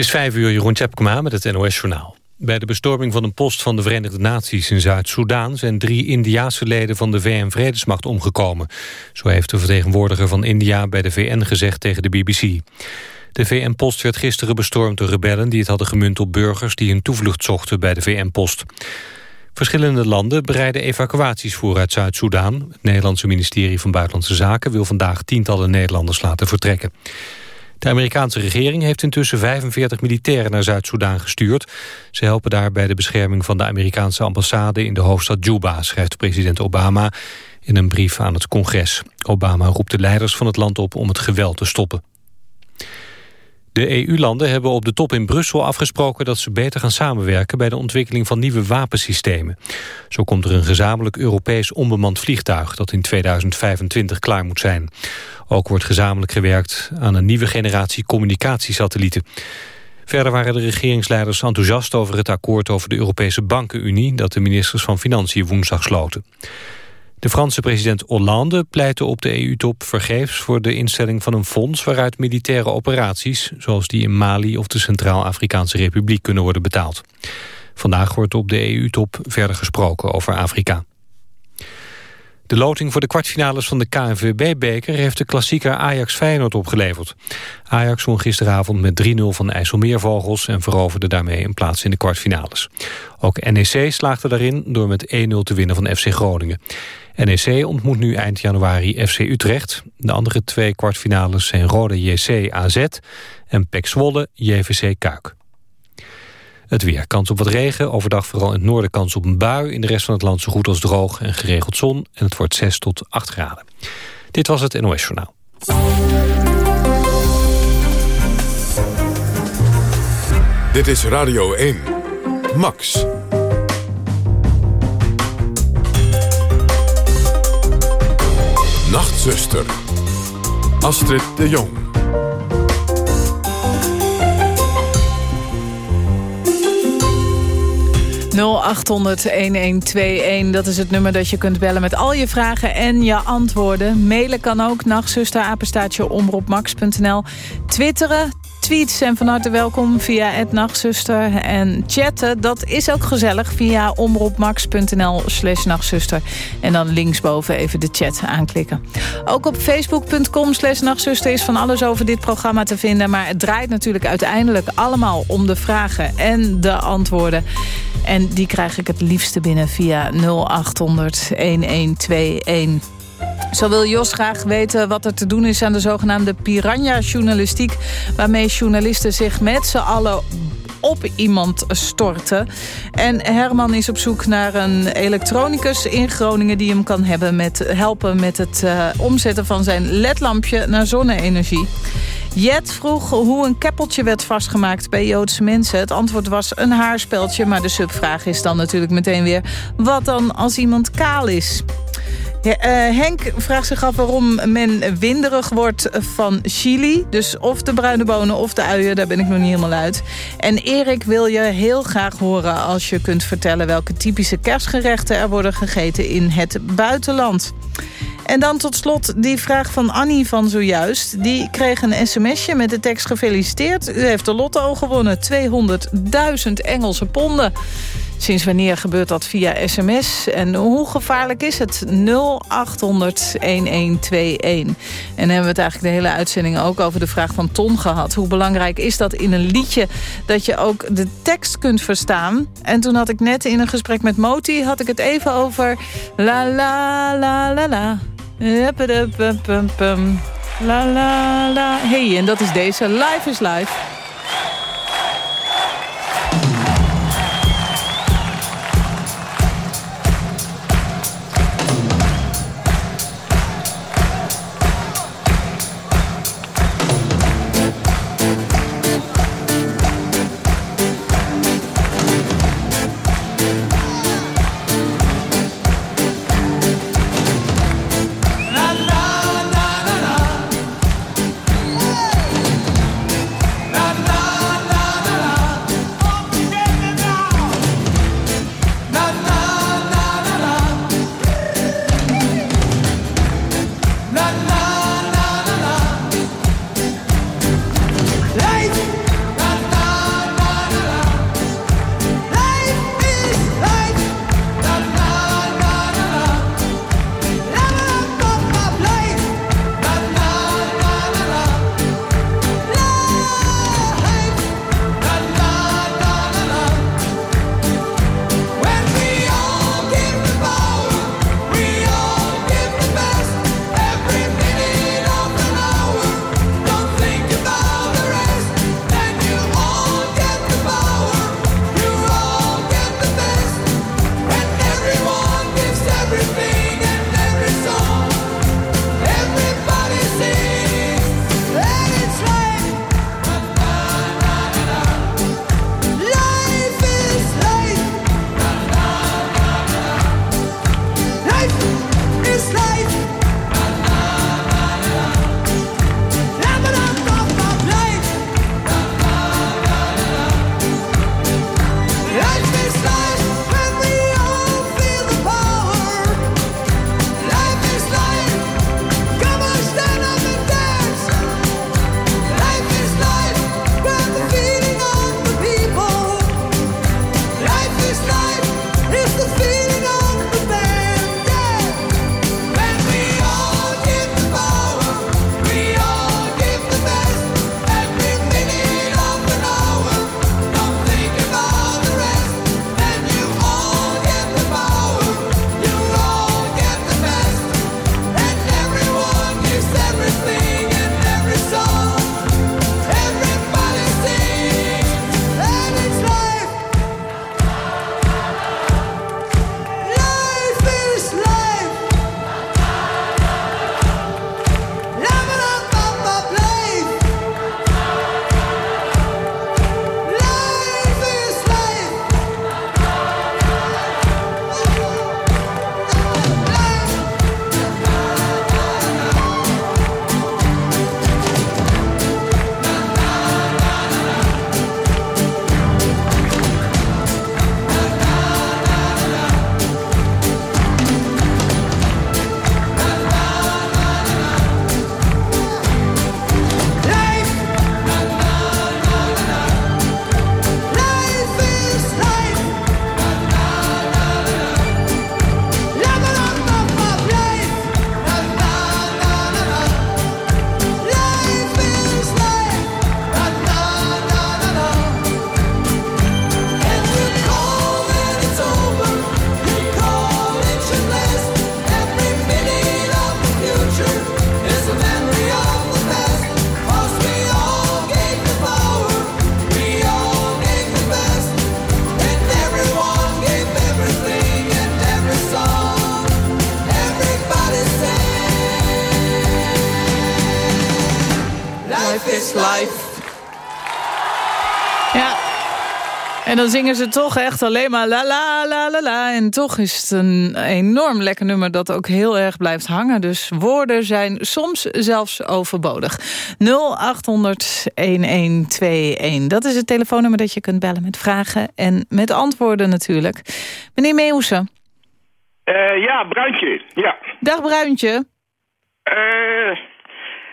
is vijf uur, Jeroen Tjepkema met het NOS-journaal. Bij de bestorming van een post van de Verenigde Naties in Zuid-Soedan... zijn drie Indiaanse leden van de VN-vredesmacht omgekomen. Zo heeft de vertegenwoordiger van India bij de VN gezegd tegen de BBC. De VN-post werd gisteren bestormd door rebellen... die het hadden gemunt op burgers die een toevlucht zochten bij de VN-post. Verschillende landen bereiden evacuaties voor uit Zuid-Soedan. Het Nederlandse ministerie van Buitenlandse Zaken... wil vandaag tientallen Nederlanders laten vertrekken. De Amerikaanse regering heeft intussen 45 militairen naar Zuid-Soedan gestuurd. Ze helpen daar bij de bescherming van de Amerikaanse ambassade in de hoofdstad Juba, schrijft president Obama in een brief aan het congres. Obama roept de leiders van het land op om het geweld te stoppen. De EU-landen hebben op de top in Brussel afgesproken dat ze beter gaan samenwerken bij de ontwikkeling van nieuwe wapensystemen. Zo komt er een gezamenlijk Europees onbemand vliegtuig dat in 2025 klaar moet zijn. Ook wordt gezamenlijk gewerkt aan een nieuwe generatie communicatiesatellieten. Verder waren de regeringsleiders enthousiast over het akkoord over de Europese Bankenunie dat de ministers van Financiën woensdag sloten. De Franse president Hollande pleitte op de EU-top vergeefs voor de instelling van een fonds waaruit militaire operaties, zoals die in Mali of de Centraal-Afrikaanse Republiek, kunnen worden betaald. Vandaag wordt op de EU-top verder gesproken over Afrika. De loting voor de kwartfinales van de KNVB-beker... heeft de klassieker Ajax-Feyenoord opgeleverd. Ajax won gisteravond met 3-0 van IJsselmeervogels... en veroverde daarmee een plaats in de kwartfinales. Ook NEC slaagde daarin door met 1-0 te winnen van FC Groningen. NEC ontmoet nu eind januari FC Utrecht. De andere twee kwartfinales zijn Rode JC AZ en PEC Zwolle JVC Kuik. Het weer. Kans op wat regen. Overdag vooral in het noorden kans op een bui. In de rest van het land zo goed als droog en geregeld zon. En het wordt 6 tot 8 graden. Dit was het NOS Journaal. Dit is Radio 1. Max. Nachtzuster. Astrid de Jong. 0800-1121, dat is het nummer dat je kunt bellen met al je vragen en je antwoorden. Mailen kan ook, nachtzusterapenstaatje omroepmax.nl. Twitteren, tweets zijn van harte welkom via het nachtzuster. En chatten, dat is ook gezellig via omroepmax.nl slash nachtzuster. En dan linksboven even de chat aanklikken. Ook op facebook.com slash nachtzuster is van alles over dit programma te vinden. Maar het draait natuurlijk uiteindelijk allemaal om de vragen en de antwoorden. En die krijg ik het liefste binnen via 0800 1121. Zo wil Jos graag weten wat er te doen is aan de zogenaamde piranha-journalistiek... waarmee journalisten zich met z'n allen op iemand storten. En Herman is op zoek naar een elektronicus in Groningen... die hem kan hebben met, helpen met het uh, omzetten van zijn ledlampje naar zonne-energie. Jet vroeg hoe een keppeltje werd vastgemaakt bij Joodse mensen. Het antwoord was een haarspeltje, maar de subvraag is dan natuurlijk meteen weer... wat dan als iemand kaal is? Uh, Henk vraagt zich af waarom men winderig wordt van chili. Dus of de bruine bonen of de uien, daar ben ik nog niet helemaal uit. En Erik wil je heel graag horen als je kunt vertellen... welke typische kerstgerechten er worden gegeten in het buitenland. En dan tot slot die vraag van Annie van zojuist. Die kreeg een sms'je met de tekst gefeliciteerd. U heeft de lotto gewonnen, 200.000 Engelse ponden. Sinds wanneer gebeurt dat via sms? En hoe gevaarlijk is het? 0800-1121. En hebben we het eigenlijk de hele uitzending ook over de vraag van Ton gehad. Hoe belangrijk is dat in een liedje dat je ook de tekst kunt verstaan? En toen had ik net in een gesprek met Moti had ik het even over la la la la la. La la la. Hey, en dat is deze. Life is life. life. Dan zingen ze toch echt alleen maar la la la la la. En toch is het een enorm lekker nummer dat ook heel erg blijft hangen. Dus woorden zijn soms zelfs overbodig. 0800-1121. Dat is het telefoonnummer dat je kunt bellen met vragen en met antwoorden natuurlijk. Meneer Meeuwse. Uh, ja, Bruintje. Ja. Dag Bruintje. Uh,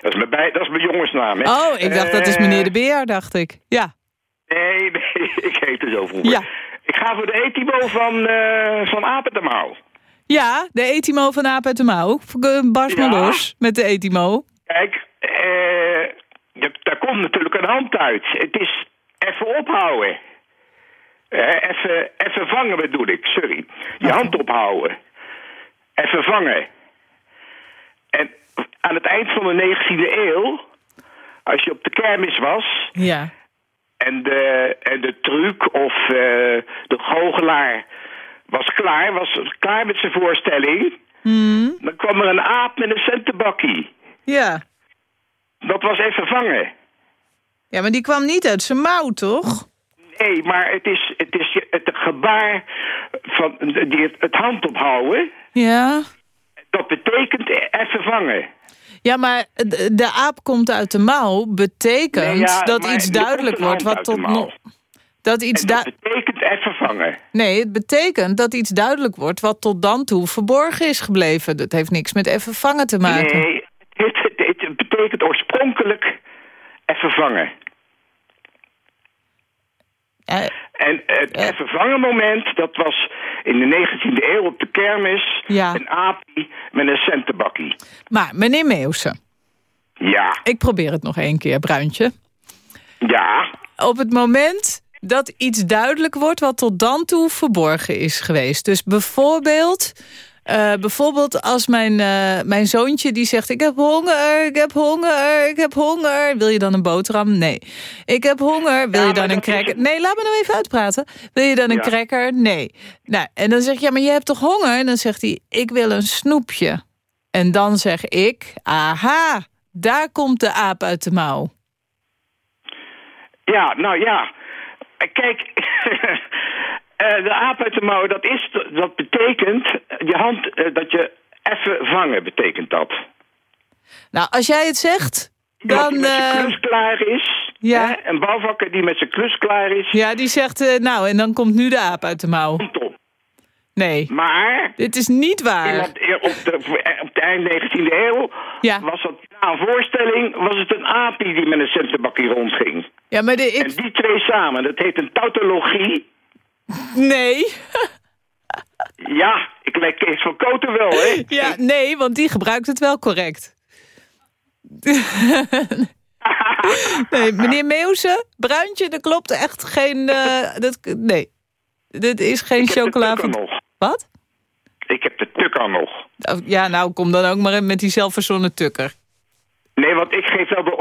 dat, is mijn bij, dat is mijn jongensnaam. Hè? Oh, ik dacht dat is meneer de Beer, dacht ik. Ja. Nee, nee, ik heet er zo vroeger. Ja. Ik ga voor de Etimo van, uh, van Apen de Mouw. Ja, de Etimo van Apen de Mouw. Bars ja. maar los met de Etimo. Kijk, uh, daar komt natuurlijk een hand uit. Het is even ophouden. Uh, even, even vangen bedoel ik, sorry. Je hand ophouden. Even vangen. En aan het eind van de 19e eeuw, als je op de kermis was... Ja. En de, en de truc of uh, de goochelaar was klaar, was klaar met zijn voorstelling. Mm. Dan kwam er een aap met een centenbakkie. Ja. Dat was even vangen. Ja, maar die kwam niet uit zijn mouw, toch? Nee, maar het is het, is het gebaar van die, het hand ophouden. Ja. Dat betekent even vangen. Ja, maar de aap komt uit de mouw betekent nee, ja, dat iets duidelijk wordt wat tot nog. Dat iets dat betekent even vangen. Nee, het betekent dat iets duidelijk wordt wat tot dan toe verborgen is gebleven. Dat heeft niks met even vangen te maken. Nee, het, het, het betekent oorspronkelijk even vangen. Uh, en het uh, even vangen moment, dat was in de 19e eeuw op de kermis... Ja. een aapie met een centenbakkie. Maar meneer Meeuwse. Ja. Ik probeer het nog één keer, Bruintje. Ja. Op het moment dat iets duidelijk wordt wat tot dan toe verborgen is geweest. Dus bijvoorbeeld... Uh, bijvoorbeeld als mijn, uh, mijn zoontje die zegt... ik heb honger, ik heb honger, ik heb honger. Wil je dan een boterham? Nee. Ik heb honger. Wil ja, je dan een cracker? Nee, laat me nou even uitpraten. Wil je dan een ja. cracker? Nee. Nou, en dan zeg je, ja, maar je hebt toch honger? En dan zegt hij, ik wil een snoepje. En dan zeg ik, aha, daar komt de aap uit de mouw. Ja, nou ja. Kijk... Uh, de aap uit de mouw, dat, is, dat betekent je hand, uh, dat je even vangen, betekent dat. Nou, als jij het zegt, dan... Die met zijn klus klaar is. Ja. Hè, een bouwvakker die met zijn klus klaar is. Ja, die zegt, uh, nou, en dan komt nu de aap uit de mouw. Komt op. Nee. Maar... Dit is niet waar. Op, de, op de eind 19e eeuw ja. was dat na een voorstelling... was het een aapie die met een centenbakkie rondging. Ja, maar de, ik... En die twee samen, dat heet een tautologie... Nee. ja, ik lijk Kees van Koten wel, hè? Ja, nee, want die gebruikt het wel correct. nee, meneer Meeuwse, bruintje, er klopt echt geen... Uh, dat, nee, dit is geen chocola. Wat? Ik heb de tukker nog. Ja, nou, kom dan ook maar met die zelfverzonnen tukker. Nee, want ik geef wel de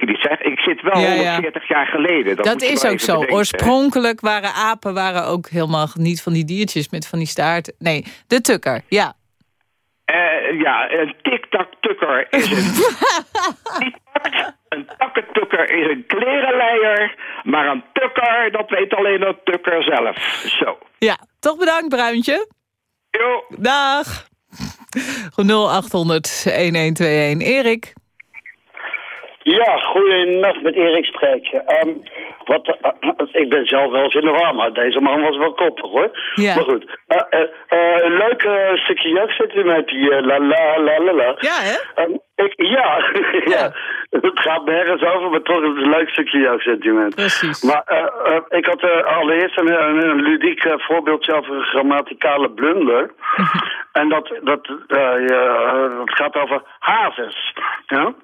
Ik zit wel ja, 140 ja. jaar geleden. Dat, dat is ook zo. Bedenken. Oorspronkelijk waren apen waren ook helemaal niet van die diertjes met van die staart. Nee, de tukker, ja. Uh, ja, een tik-tak-tukker is een... een takkentukker is een klerenleier, maar een tukker, dat weet alleen de tukker zelf. Zo. Ja, toch bedankt, Bruintje. Jo. Dag. 0800 1121. Erik. Ja, goeienacht met Erik Spreekje. Um, wat, uh, ik ben zelf wel eens in de war, maar deze man was wel koppig hoor. Ja. Maar goed. Uh, een leuk stukje jak zitten met die la la la la la. Ja, hè? Um, ik, ja, ja. ja. Het gaat nergens over, maar toch is het een leuk stukje jouw sentiment. Precies. Maar ik had allereerst een, een, een ludiek voorbeeldje over een grammaticale blunder. en dat, dat, dat gaat over hazes. Ja?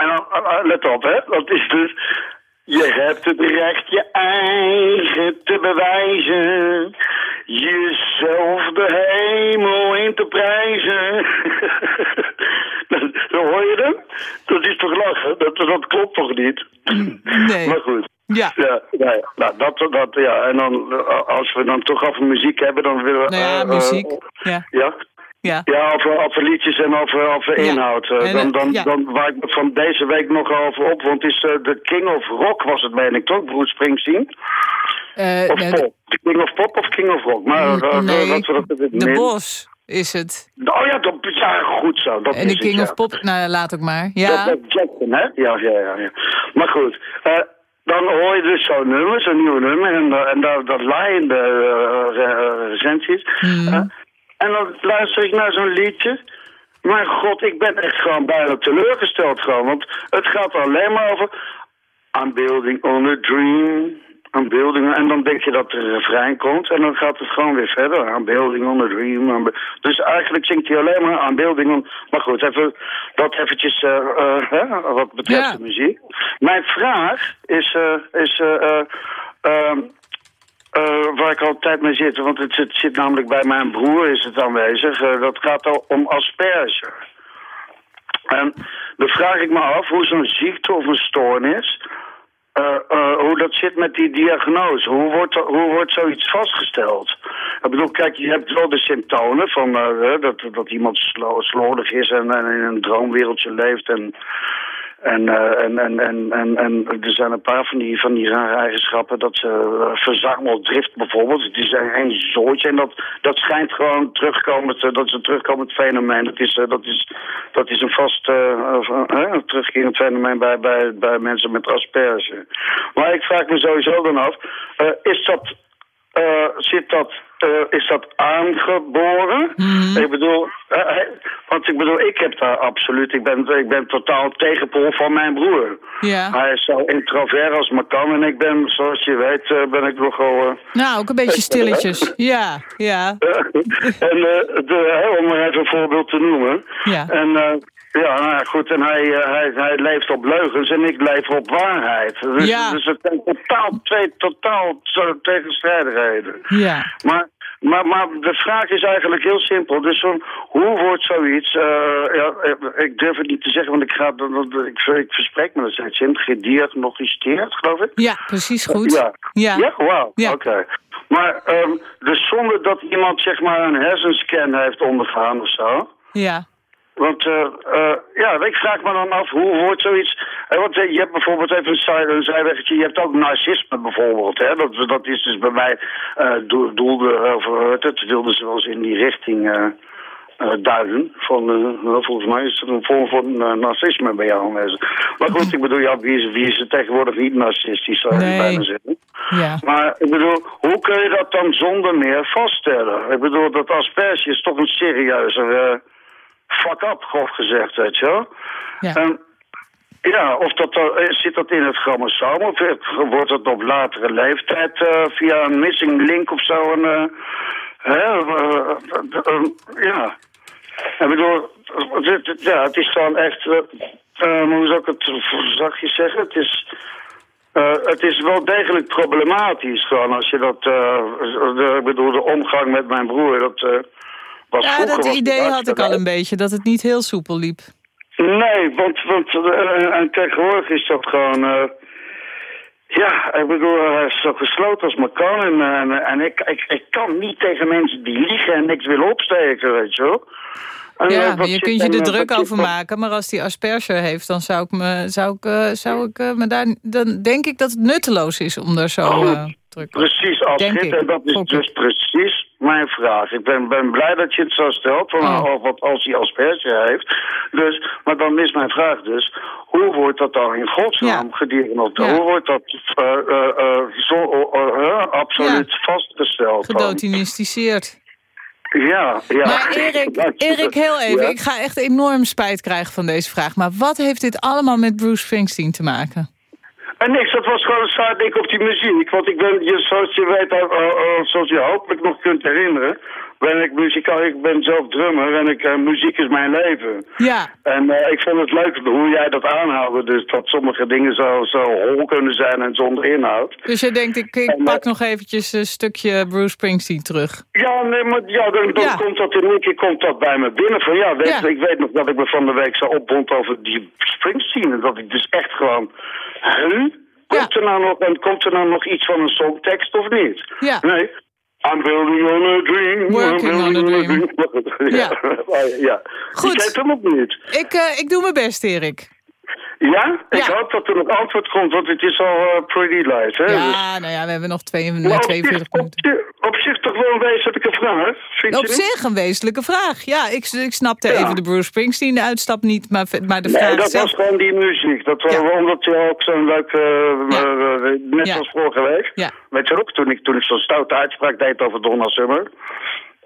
En dan, let op, hè. Dat is dus... Je hebt het recht je eigen te bewijzen. Jezelf de hemel in te prijzen. Zo hoor je hem? Dat is toch lachen? Dat, dat klopt toch niet? Nee. Maar goed. Ja. Ja, ja, nou, dat, dat, ja. En dan, als we dan toch over muziek hebben, dan willen we... Nou ja, uh, muziek. Uh, ja. Ja? Ja. Ja, over, over liedjes en over, over Ja. inhoud. Eh, En, dan, eh, dan, ja. dan waar ik van deze week nog over op. Want is eh, de King of Rock was het, meen ik toch? Bruce Springsteen? Eh, Of nee, pop? De King of Pop of King of Rock? Maar Mm, eh, nee, dat dat de Bos is het. Oh ja, dat, ja, goed zo. Dat En de King of Pop, nou laat ook maar. Dat Ja, dat Jackson, hè? Ja, ja, ja. ja. Maar goed, eh, dan hoor je dus zo'n nummer, zo'n nieuw nummer. En, eh, en dat, dat laaiende eh, re- recensies. Hmm. En dan luister ik naar zo'n liedje. Maar god, ik ben echt gewoon bijna teleurgesteld gewoon. Want het gaat alleen maar over... I'm building on a dream. I'm building... En dan denk je dat er een refrein komt. En dan gaat het gewoon weer verder. I'm building on a dream. I'm dus eigenlijk zingt hij alleen maar I'm building on... Maar goed, even, dat eventjes eh, eh, hè, wat betreft Ja. de muziek. Mijn vraag is... eh, is eh, eh, waar ik altijd mee zit, want het, zit- namelijk bij mijn broer is het aanwezig. eh, dat gaat al om asperge. En dan vraag ik me af hoe zo'n ziekte of een stoornis, eh, hoe dat zit met die diagnose. Hoe wordt, hoe wordt zoiets vastgesteld? Ik bedoel, kijk, je hebt wel de symptomen van dat, dat iemand slo slordig is en, en in een droomwereldje leeft en en, eh, en, en, en, en, en er zijn een paar van die, van die rare eigenschappen. Dat ze uh, verzameldrift bijvoorbeeld. Het is een, zootje en dat, dat schijnt gewoon terugkomend, uh, dat is een terugkomend fenomeen. Dat is, dat is, dat is een vast terugkerend fenomeen bij, bij, bij mensen met asperge. Maar ik vraag me sowieso dan af, is dat, zit dat uh, is dat aangeboren? Mhm. Ik bedoel, uh, want ik bedoel, ik heb daar absoluut, ik ben, ik ben totaal tegenpool van mijn broer. Ja. Hij is zo introvert als maar kan en ik ben, zoals je weet, ben ik nogal... nou, ook een beetje stilletjes. ja, ja. en de, om maar even een voorbeeld te noemen. Ja. En ja, nou goed. En hij, uh, hij, hij leeft op leugens en ik leef op waarheid. Dus, ja. dus het zijn totaal twee totaal tegenstrijdigheden. Ja. Maar, maar, maar de vraag is eigenlijk heel simpel. Dus hoe wordt zoiets... Uh, ja, ik durf het niet te zeggen, want ik, ga, ik, ik verspreek me dat steeds in. Gediagnosticeerd, geloof ik. Ja, precies goed. Ja, ja. ja? wauw. Ja. Oké. Okay. Maar um, dus zonder dat iemand zeg maar een hersenscan heeft ondergaan of zo... Ja. Want uh, uh, ja, ik vraag me dan af, hoe wordt zoiets... Uh, want je hebt bijvoorbeeld even een, een zijweggetje, je hebt ook narcisme bijvoorbeeld. Hè? Dat, dat is dus bij mij do, doelde, over, dat wilde ze wel eens in die richting duiden. Van, volgens mij is het een vorm van narcisme bij jou aanwezig. Maar goed, ik bedoel, ja, wie is, wie is er tegenwoordig niet narcistisch, zou nee. bijna zeggen. Ja. Maar ik bedoel, hoe kun je dat dan zonder meer vaststellen? Ik bedoel, dat asperge is toch een serieuze fuck up, grof gezegd, weet je wel. Ja. En, ja, of dat er, zit dat in het chromosoom of wordt het op latere leeftijd uh, via een missing link of zo? Een, uh, hè, uh, ja, ik bedoel, het, ja, het is gewoon echt, hoe zou ik het zachtjes zeggen? Het is... Het is wel degelijk problematisch gewoon als je dat, ik bedoel de omgang met mijn broer, dat was Ja, dat idee had ik al een beetje, dat het niet heel soepel liep. Nee, want, want en tegenwoordig is dat gewoon, ja, ik bedoel, hij is zo gesloten als maar kan en, en, en ik, ik, ik kan niet tegen mensen die liegen en niks willen opsteken, weet je wel. En ja, je kunt je er druk over maken. Maar als die asperger heeft, dan zou ik me, zou ik, uh, zou ik, uh, me daar... Dan denk ik dat het nutteloos is om daar zo uh, druk Precies, Astrid. En dat is Gokken. dus precies mijn vraag. Ik ben, ben blij dat je het zo stelt. Van, oh. wat als hij asperger heeft. Dus, maar dan is mijn vraag dus... Hoe wordt dat dan in godsnaam ja. Hoe wordt dat zo, absoluut ja. vastgesteld? Gedotinisticeerd. Ja, ja. Maar Erik, Erik heel even. Ja? Ik ga echt enorm spijt krijgen van deze vraag. Maar wat heeft dit allemaal met Bruce Springsteen te maken? En niks, dat was gewoon een sidekick op die muziek. Want ik ben, je, zoals je weet, uh, uh, zoals je hopelijk nog kunt herinneren... ben ik muzikaal, ik ben zelf drummer en ik, uh, muziek is mijn leven. Ja. En eh, ik vond het leuk hoe jij dat aanhoudt. Dus dat sommige dingen zo, zo hol kunnen zijn en zonder inhoud. Dus je denkt, ik, ik en, pak nog eventjes een stukje Bruce Springsteen terug. Ja, nee, maar ja, dan, dan ja. komt dat in één keer komt dat bij me binnen. Van ja, weet, ja. ik weet nog dat ik me van de week zo opbond over die Springsteen. En dat ik dus echt gewoon... Huh? Komt, ja. er nou nog, en komt er nou nog iets van een songtekst of niet? Ja. Nee. I'm building on a dream. Working I'm on a building dream. ja. ja. Goed. Je kent hem ook niet. Ik, eh, ik doe mijn best, Erik. Ja? Ik Ja. hoop dat er nog antwoord komt, want het is al eh, pretty late. Hè? Dus- Ja, nou ja, we hebben nog twee, Maar nee, op 42 zich- minuten. Op, zich- op zich toch wel een wezenlijke vraag, vind Op niet? zich een wezenlijke vraag. Ja, ik, ik snapte Ja. even de Bruce Springsteen-uitstap niet, maar, maar de Nee, vraag dat zelf... was gewoon die muziek. Dat was Ja. omdat je ook zo'n leuk, eh, eh, eh, net als vorige week. Ja. Weet je ook, toen ik, toen ik zo'n stoute uitspraak deed over Donna Summer.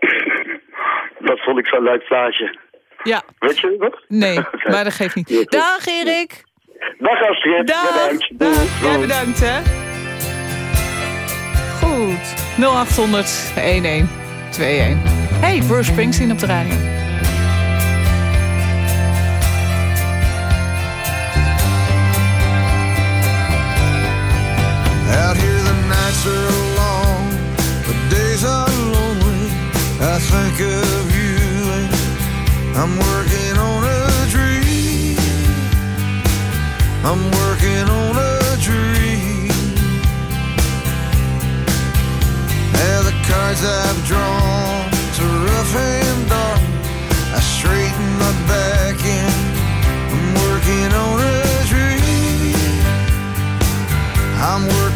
dat vond ik zo'n leuk plaatje. Ja, Weet je dat? nee, maar dat geeft niet. Dag Erik! Dag Astrid, Dag! bedankt. Dag! Jij bedankt, hè? Goed. 0800 1121. Hey, Bruce Springsteen op de radio. Out here the nights are long, the days are lonely. I think of I'm working on a dream. I'm working on a dream. Yeah, the cards I've drawn to rough and dark. I straighten my back and I'm working on a dream. I'm working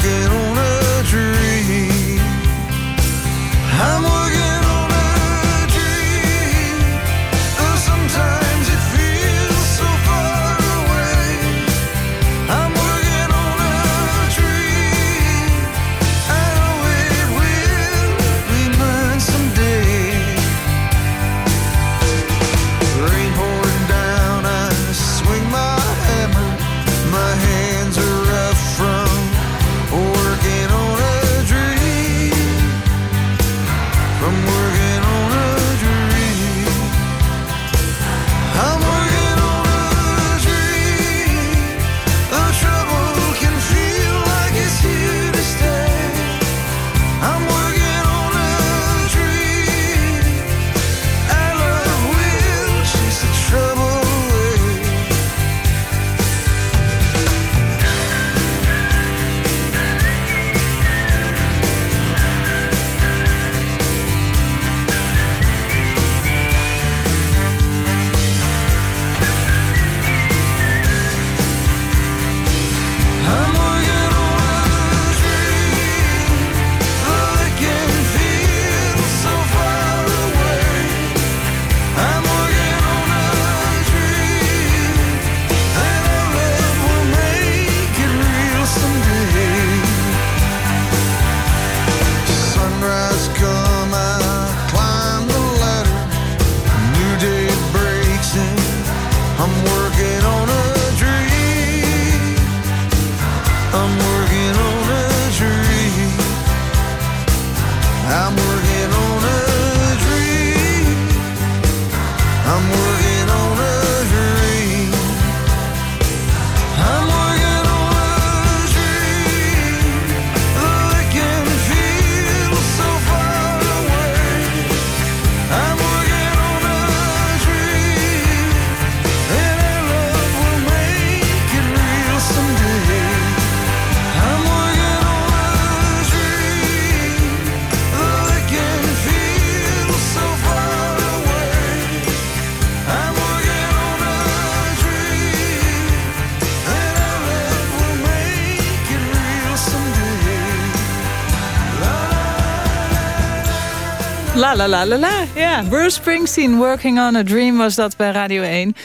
La la la la la. Ja, Bruce Springsteen, Working on a Dream was dat bij Radio 1. 0800-1121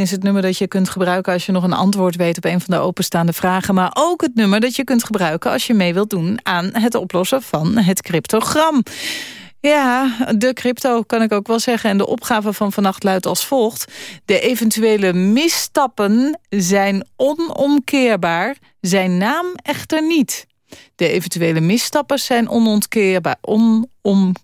is het nummer dat je kunt gebruiken... als je nog een antwoord weet op een van de openstaande vragen. Maar ook het nummer dat je kunt gebruiken... als je mee wilt doen aan het oplossen van het cryptogram. Ja, de crypto kan ik ook wel zeggen. En de opgave van vannacht luidt als volgt. De eventuele misstappen zijn onomkeerbaar. Zijn naam echter niet. De eventuele misstappen zijn onontkeerbaar. Onom,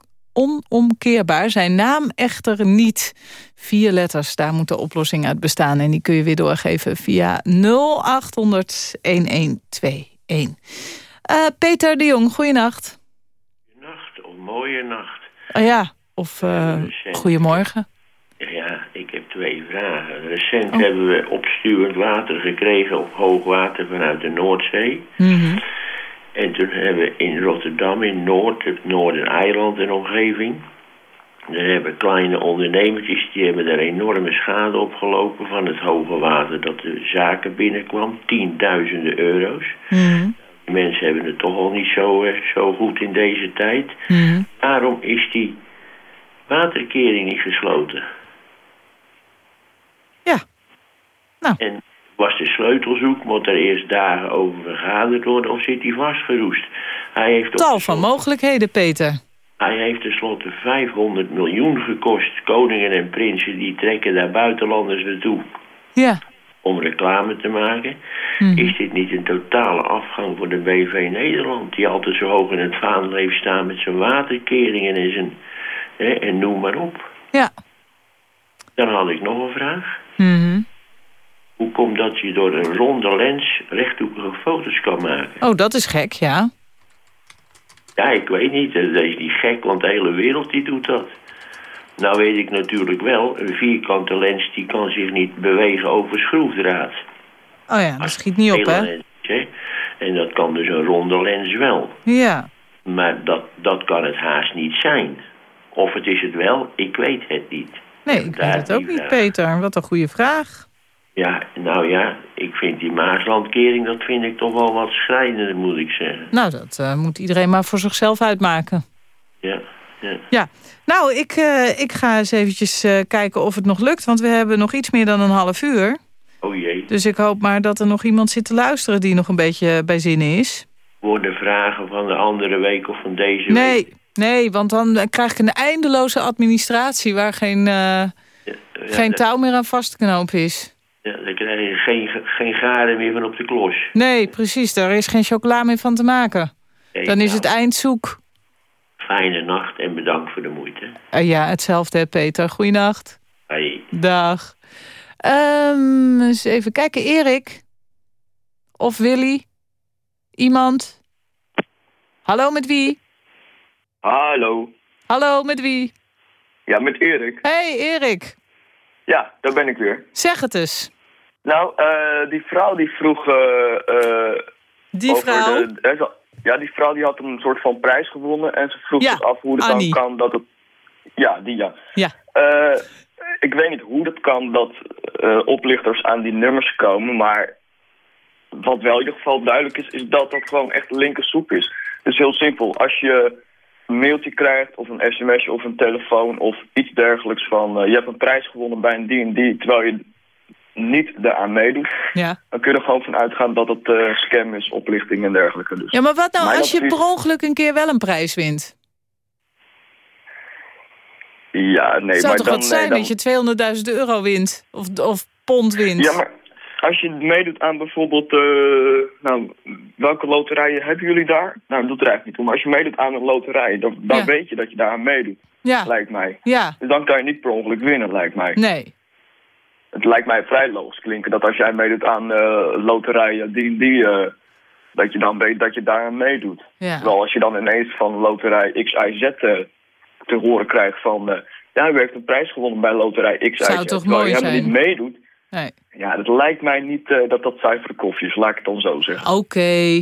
onomkeerbaar. Zijn naam echter niet. Vier letters, daar moet de oplossing uit bestaan. En die kun je weer doorgeven via 0800 1121. Eh, Peter de Jong, goeienacht. Nacht of mooie nacht. Oh ja, of eh Recent. goedemorgen. Ja, ik heb twee vragen. Recent Oh. hebben we opstuwend water gekregen op hoogwater vanuit de Noordzee. Mhm. En toen hebben we in Rotterdam, in Noord, het Noordereiland en omgeving... daar hebben kleine ondernemertjes, die hebben daar enorme schade opgelopen van het hoge water dat de zaken binnenkwam. Tienduizenden euro's. Mhm. Die mensen hebben het toch al niet zo, eh, zo goed in deze tijd. Mhm. Waarom is die waterkering niet gesloten? Ja. Nou. En was de sleutelzoek, moet er eerst dagen over vergaderd worden of zit hij vastgeroest? Hij heeft Tal van mogelijkheden, Peter. Hij heeft tenslotte 500 miljoen gekost. Koningen en prinsen die trekken daar buitenlanders naartoe Ja. om reclame te maken. Mhm. Is dit niet een totale afgang voor de BV Nederland... die altijd zo hoog in het vaandel heeft staan met zijn waterkeringen en zijn... Hè, en noem maar op. Ja. Dan had ik nog een vraag. Mhm. Hoe komt dat je door een ronde lens rechthoekige foto's kan maken? Oh, dat is gek, ja. Ja, ik weet niet. Dat is niet gek, want de hele wereld die doet dat. Nou weet ik natuurlijk wel, een vierkante lens die kan zich niet bewegen over schroefdraad. Oh ja, dat schiet niet op, hè? lens, hè? En dat kan dus een ronde lens wel. Ja. Maar dat, dat kan het haast niet zijn. Of het is het wel, ik weet het niet. Nee, ik Daar weet het ook niet, vraag. Peter. Wat een goede vraag. Ja, nou ja, ik vind die Maaslandkering, dat vind ik toch wel wat schrijnender, moet ik zeggen. Nou, dat eh, moet iedereen maar voor zichzelf uitmaken. Ja, ja. Ja, nou, ik, eh, ik ga eens eventjes eh, kijken of het nog lukt. Want we hebben nog iets meer dan een half uur. Oh jee, Dus ik hoop maar dat er nog iemand zit te luisteren... die nog een beetje bij zinnen is. worden vragen van de andere week of van deze week? Nee, nee, want dan krijg ik een eindeloze administratie... waar geen, Ja, geen touw meer aan vast te knopen is. Ja, dan krijg je geen, geen garen meer van op de klos. Nee, precies, daar is geen chocola meer van te maken. Dan is nou, het eind zoek. Fijne nacht en bedankt voor de moeite. Eh, ja, hetzelfde, hè, Peter. Goeienacht. Hey. Dag. Ehm, eens even kijken. Erik? Of Willy? Iemand? Hallo, met wie? Hallo. Hallo, met wie? Ja, met Erik. Hey, Erik. Ja, daar ben ik weer. Zeg het eens. Nou, eh, die vrouw die vroeg... eh, Die over vrouw? De, ja, die vrouw die had een soort van prijs gewonnen. En ze vroeg Ja, zich af hoe het Annie. dan kan dat het... Ja, die ja. Ja. Ik weet niet hoe dat kan dat oplichters aan die nummers komen, maar wat wel in ieder geval duidelijk is, is dat dat gewoon echt linker soep is. Het is heel simpel. Als je een mailtje krijgt of een sms'je of een telefoon of iets dergelijks van je hebt een prijs gewonnen bij een die en die, terwijl je niet daaraan meedoet, Ja. dan kun je er gewoon van uitgaan dat het eh, scam is, oplichting en dergelijke. Dus. Ja, maar wat nou als je advies- per ongeluk een keer wel een prijs wint? Ja, nee, zou maar toch dan... wat zijn nee, dan... dat je 200.000 euro wint? Of, of pond wint? Ja, maar als je meedoet aan bijvoorbeeld, eh, nou, welke loterijen hebben jullie daar? Nou, dat doet er eigenlijk niet om. Maar als je meedoet aan een loterij, dan, dan Ja. weet je dat je daar aan meedoet, ja. lijkt mij. ja. Dus dan kan je niet per ongeluk winnen, lijkt mij. Nee. Het lijkt mij vrij logisch klinken dat als jij meedoet aan eh, loterijen, die, die, eh, dat je dan weet dat je daar aan meedoet. Ja. Terwijl als je dan ineens van loterij XIZ eh, te horen krijgt van... ja, u heeft een prijs gewonnen bij loterij XIZ. Zou toch mooi je helemaal zijn? niet meedoet. Nee. Ja, dat lijkt mij niet eh, dat dat zuivere koffie is, laat ik het dan zo zeggen. Oké.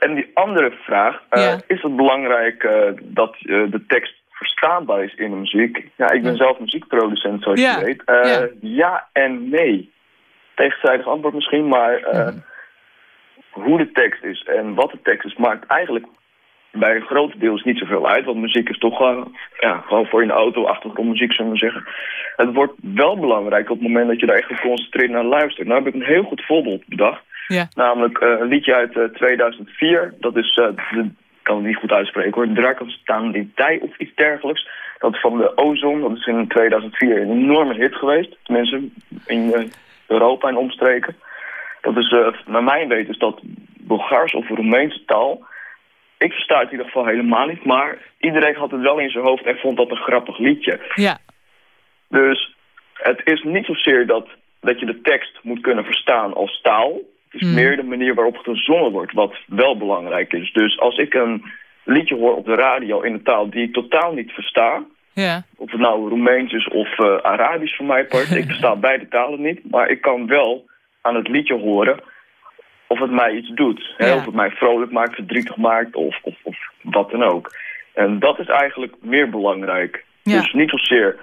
En die andere vraag, Ja. is het belangrijk eh, dat de tekst verstaanbaar is in de muziek? Ja, ik ben zelf muziekproducent, zoals Ja. je weet. Eh, Ja. ja. en nee. Tegenstrijdig antwoord misschien, maar eh, hoe de tekst is en wat de tekst is, maakt eigenlijk bij een groot deel niet zoveel uit. Want muziek is toch gewoon, ja, gewoon voor in de auto, achtergrondmuziek, zullen we zeggen. Het wordt wel belangrijk op het moment dat je daar echt geconcentreerd naar luistert. Nou heb ik een heel goed voorbeeld bedacht. Ja. Namelijk eh, een liedje uit eh, 2004. Dat is, de, kan het niet goed uitspreken hoor, Drakenstaan die Tij of iets dergelijks. Dat is van de Ozone. Dat is in 2004 een enorme hit geweest. Tenminste, in eh, Europa en omstreken. Dat is, eh, naar mijn weten is dat Bulgaars of Roemeense taal. Ik versta het in ieder geval helemaal niet, maar iedereen had het wel in zijn hoofd en vond dat een grappig liedje. Ja. Dus het is niet zozeer dat, dat je de tekst moet kunnen verstaan als taal. Is Hmm. meer de manier waarop gezongen wordt, wat wel belangrijk is. Dus als ik een liedje hoor op de radio in een taal die ik totaal niet versta... Ja. of het nou Roemeens is of eh, Arabisch voor mij part, ik versta beide talen niet... maar ik kan wel aan het liedje horen of het mij iets doet. Hè? Ja. Of het mij vrolijk maakt, verdrietig maakt of, of, of wat dan ook. En dat is eigenlijk meer belangrijk. Ja. Dus niet zozeer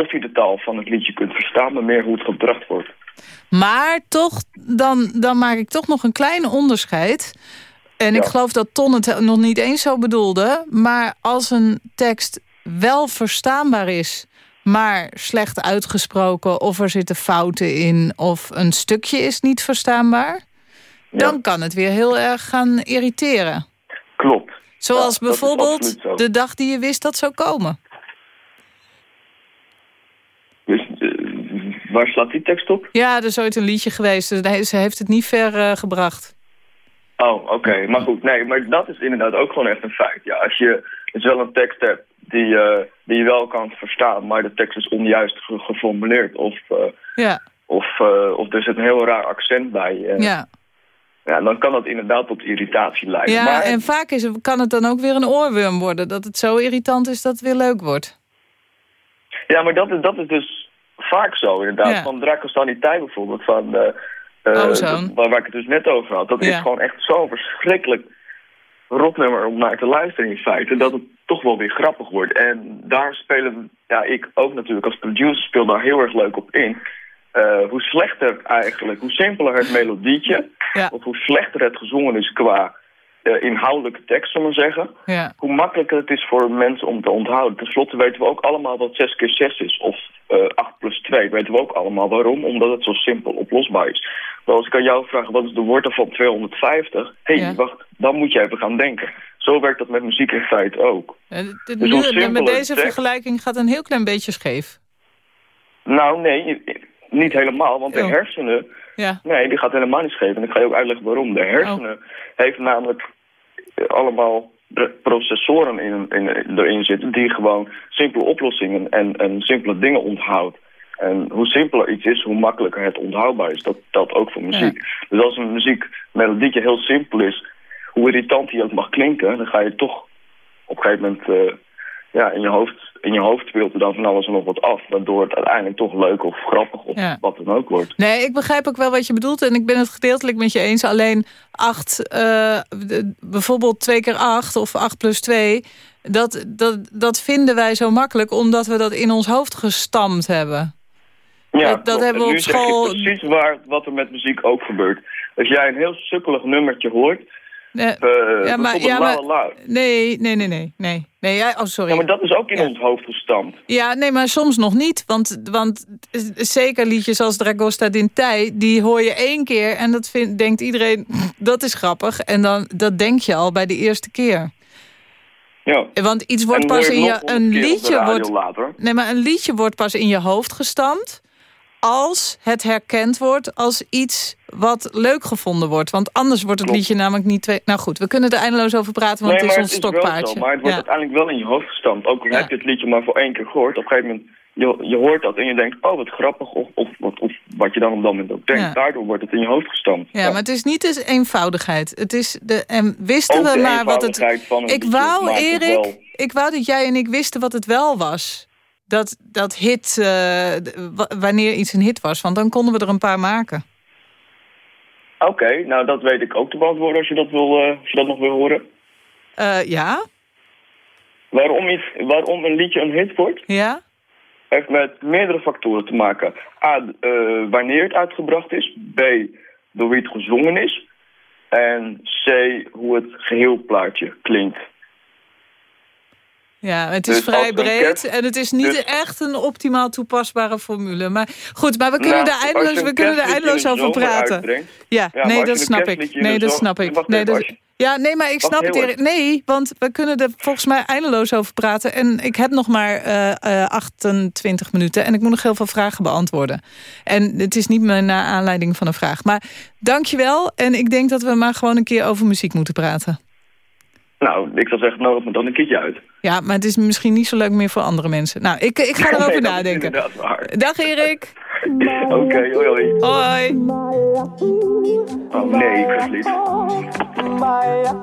of je de taal van het liedje kunt verstaan, maar meer hoe het gebracht wordt. Maar toch, dan, dan maak ik toch nog een klein onderscheid. En ik geloof dat Ton het nog niet eens zo bedoelde. Maar als een tekst wel verstaanbaar is... maar slecht uitgesproken of er zitten fouten in... of een stukje is niet verstaanbaar... Ja. dan kan het weer heel erg gaan irriteren. Klopt. Zoals Ja, bijvoorbeeld zo. de dag die je wist dat zou komen. Dus eh, waar slaat die tekst op? Ja, er is ooit een liedje geweest. dus Ze heeft het niet ver eh, gebracht. Oh, oké. Maar goed, nee, maar dat is inderdaad ook gewoon echt een feit. Ja, als je dus wel een tekst hebt die, eh, die je wel kan verstaan, maar de tekst is onjuist ge- geformuleerd of, eh, Ja, of, of er zit een heel raar accent bij, ja. ja. dan kan dat inderdaad tot irritatie leiden. Ja, maar, en vaak is, kan het dan ook weer een oorworm worden. Dat het zo irritant is dat het weer leuk wordt. ja, maar dat is, dat is dus vaak zo inderdaad. Ja. Van Dracostaniteit bijvoorbeeld, van, eh, eh, Ozone. waar, waar ik het dus net over had. Dat Ja. is gewoon echt zo'n verschrikkelijk rotnummer om naar te luisteren in feite. Dat het toch wel weer grappig wordt. En daar spelen, ja, ik ook natuurlijk als producer speel daar heel erg leuk op in. Eh, hoe slechter eigenlijk, hoe simpeler het melodietje, Ja. of hoe slechter het gezongen is qua eh, inhoudelijke tekst, zullen we zeggen, Ja, hoe makkelijker het is voor mensen om te onthouden. Ten slotte weten we ook allemaal wat 6 keer 6 is, of eh 8 plus 2. Weten we ook allemaal waarom, omdat het zo simpel oplosbaar is. Maar als ik aan jou vraag, wat is de wortel van 250? Hé, hey, Ja. wacht, dan moet je even gaan denken. Zo werkt dat met muziek in feite ook. Dit- Dus nu- simpeler met de deze tekst- vergelijking gaat een heel klein beetje scheef. Nou, nee, niet helemaal, want de Oh. hersenen... Ja, Nee, die gaat helemaal niet scheef. En ik ga je ook uitleggen waarom. De hersenen heeft namelijk allemaal de processoren in, in, erin zitten... die gewoon simpele oplossingen en, en simpele dingen onthoudt. En hoe simpeler iets is, hoe makkelijker het onthoudbaar is. Dat telt ook voor muziek. Dus als een muziekmelodietje heel simpel is... hoe irritant die ook mag klinken... dan ga je toch op een gegeven moment... eh, ja, in je hoofd, in je hoofd speelt er dan van alles en nog wat af... waardoor het uiteindelijk toch leuk of grappig of Ja. wat dan ook wordt. nee, ik begrijp ook wel wat je bedoelt. En ik ben het gedeeltelijk met je eens. Alleen acht, eh, bijvoorbeeld twee keer acht of acht plus twee... Dat, dat, dat vinden wij zo makkelijk omdat we dat in ons hoofd gestampt hebben. Ja, Dat- dat hebben we op school- precies waar, wat er met muziek ook gebeurt. Als jij een heel sukkelig nummertje hoort... Nee, eh ja, maar, ja, maar, nee, nee, nee, nee, nee. nee ja, oh, sorry. Ja, maar dat is ook in Ja. ons hoofd gestampt. Ja, nee, maar soms nog niet. Want, want zeker liedjes als Dragosta Dintij... die hoor je één keer en dat vindt, denkt iedereen... dat is grappig. En dan, dat denk je al bij de eerste keer. Ja. Want iets wordt pas in je Een liedje wordt, later. nee, maar een liedje wordt pas in je hoofd gestampt... als het herkend wordt als iets wat leuk gevonden wordt. Want anders wordt het Klopt. liedje namelijk niet... Twee... Nou goed, we kunnen er eindeloos over praten... want nee, het is ons het is stokpaardje. zo. Maar het wordt Ja. uiteindelijk wel in je hoofd gestampt. Ook al Ja. heb je het liedje maar voor één keer gehoord. Op een gegeven moment, je, je hoort dat en je denkt... oh, wat grappig. Of, of, of, of wat je dan op dat moment ook denkt. Ja. Daardoor wordt het in je hoofd gestampt. Ja, maar het is niet de eenvoudigheid. Het is de, en wisten Ook we maar wat het... van een Ik wou, het Erik, ik wou dat jij en ik wisten wat het wel was. Dat, dat hit, eh, wanneer iets een hit was. Want dan konden we er een paar maken. Oké, nou dat weet ik ook te beantwoorden als je dat, wil, eh, als je dat nog wil horen. Eh, ja? Waarom, iets, waarom een liedje een hit wordt? Ja? heeft met meerdere factoren te maken. A, wanneer het uitgebracht is. B, door wie het gezongen is. En C, hoe het geheel plaatje klinkt. Ja, het is Dus vrij breed en het is niet dus- echt een optimaal toepasbare formule. Maar goed, maar we kunnen Nou, er je eindeloos, we kunnen er eindeloos in de over praten. Ja, nee, dat snap ik. Nee, dat snap ik. Nee, dat... Ja, nee, maar ik snap het. Erik. Nee, want we kunnen er volgens mij eindeloos over praten. En ik heb nog maar eh, eh, 28 minuten. En ik moet nog heel veel vragen beantwoorden. En het is niet meer naar aanleiding van een vraag. Maar dankjewel. En ik denk dat we maar gewoon een keer over muziek moeten praten. Nou, ik zou zeggen, nodig me dan een keertje uit. Ja, maar het is misschien niet zo leuk meer voor andere mensen. Nou, ik, ik ga erover Nee, dat is nadenken. Dag Erik. Oké, hoi hoi. Hoi. Oh nee, ik verlies. Maya,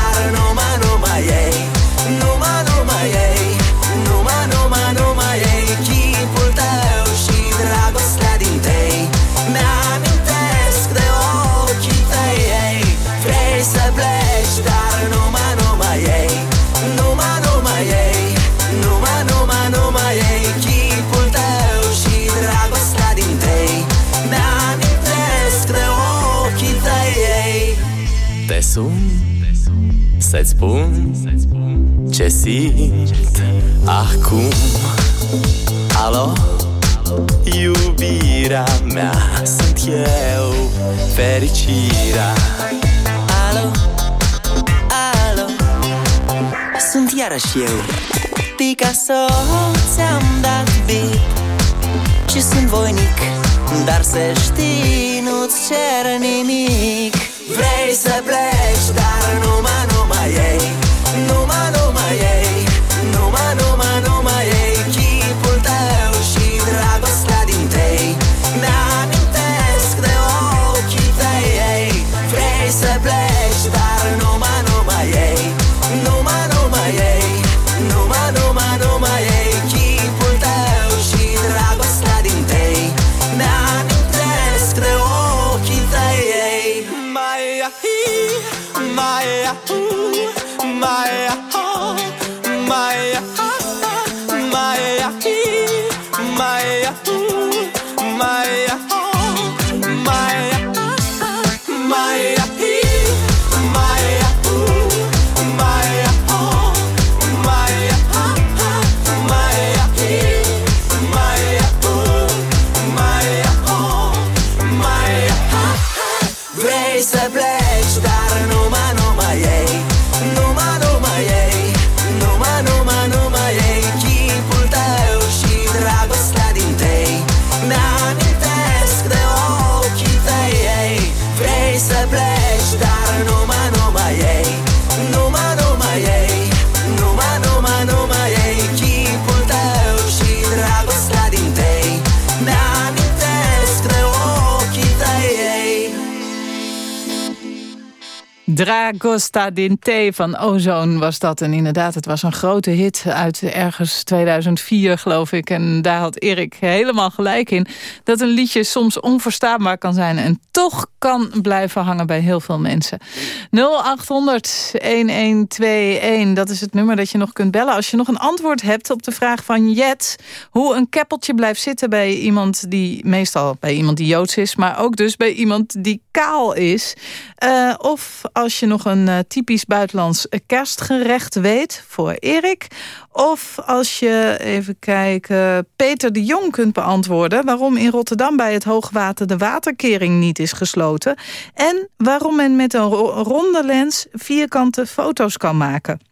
iarăși eu. Picasso, ți-am dat bip Și sunt voinic Dar să știi, nu-ți cer nimic. Vrei să pleci, dar numai, numai ei Numai, numai ei Dragosta Dinte van Ozone was dat. En inderdaad, het was een grote hit uit ergens 2004, geloof ik. En daar had Erik helemaal gelijk in. Dat een liedje soms onverstaanbaar kan zijn... en toch kan blijven hangen bij heel veel mensen. 0800-1121, dat is het nummer dat je nog kunt bellen... als je nog een antwoord hebt op de vraag van Jet... hoe een keppeltje blijft zitten bij iemand die... meestal bij iemand die Joods is... maar ook dus bij iemand die kaal is... Eh, of als je nog een eh, typisch buitenlands kerstgerecht weet voor Erik. Of als je, even kijken, Peter de Jong kunt beantwoorden... waarom in Rotterdam bij het hoogwater de waterkering niet is gesloten. En waarom men met een ro- ronde lens vierkante foto's kan maken.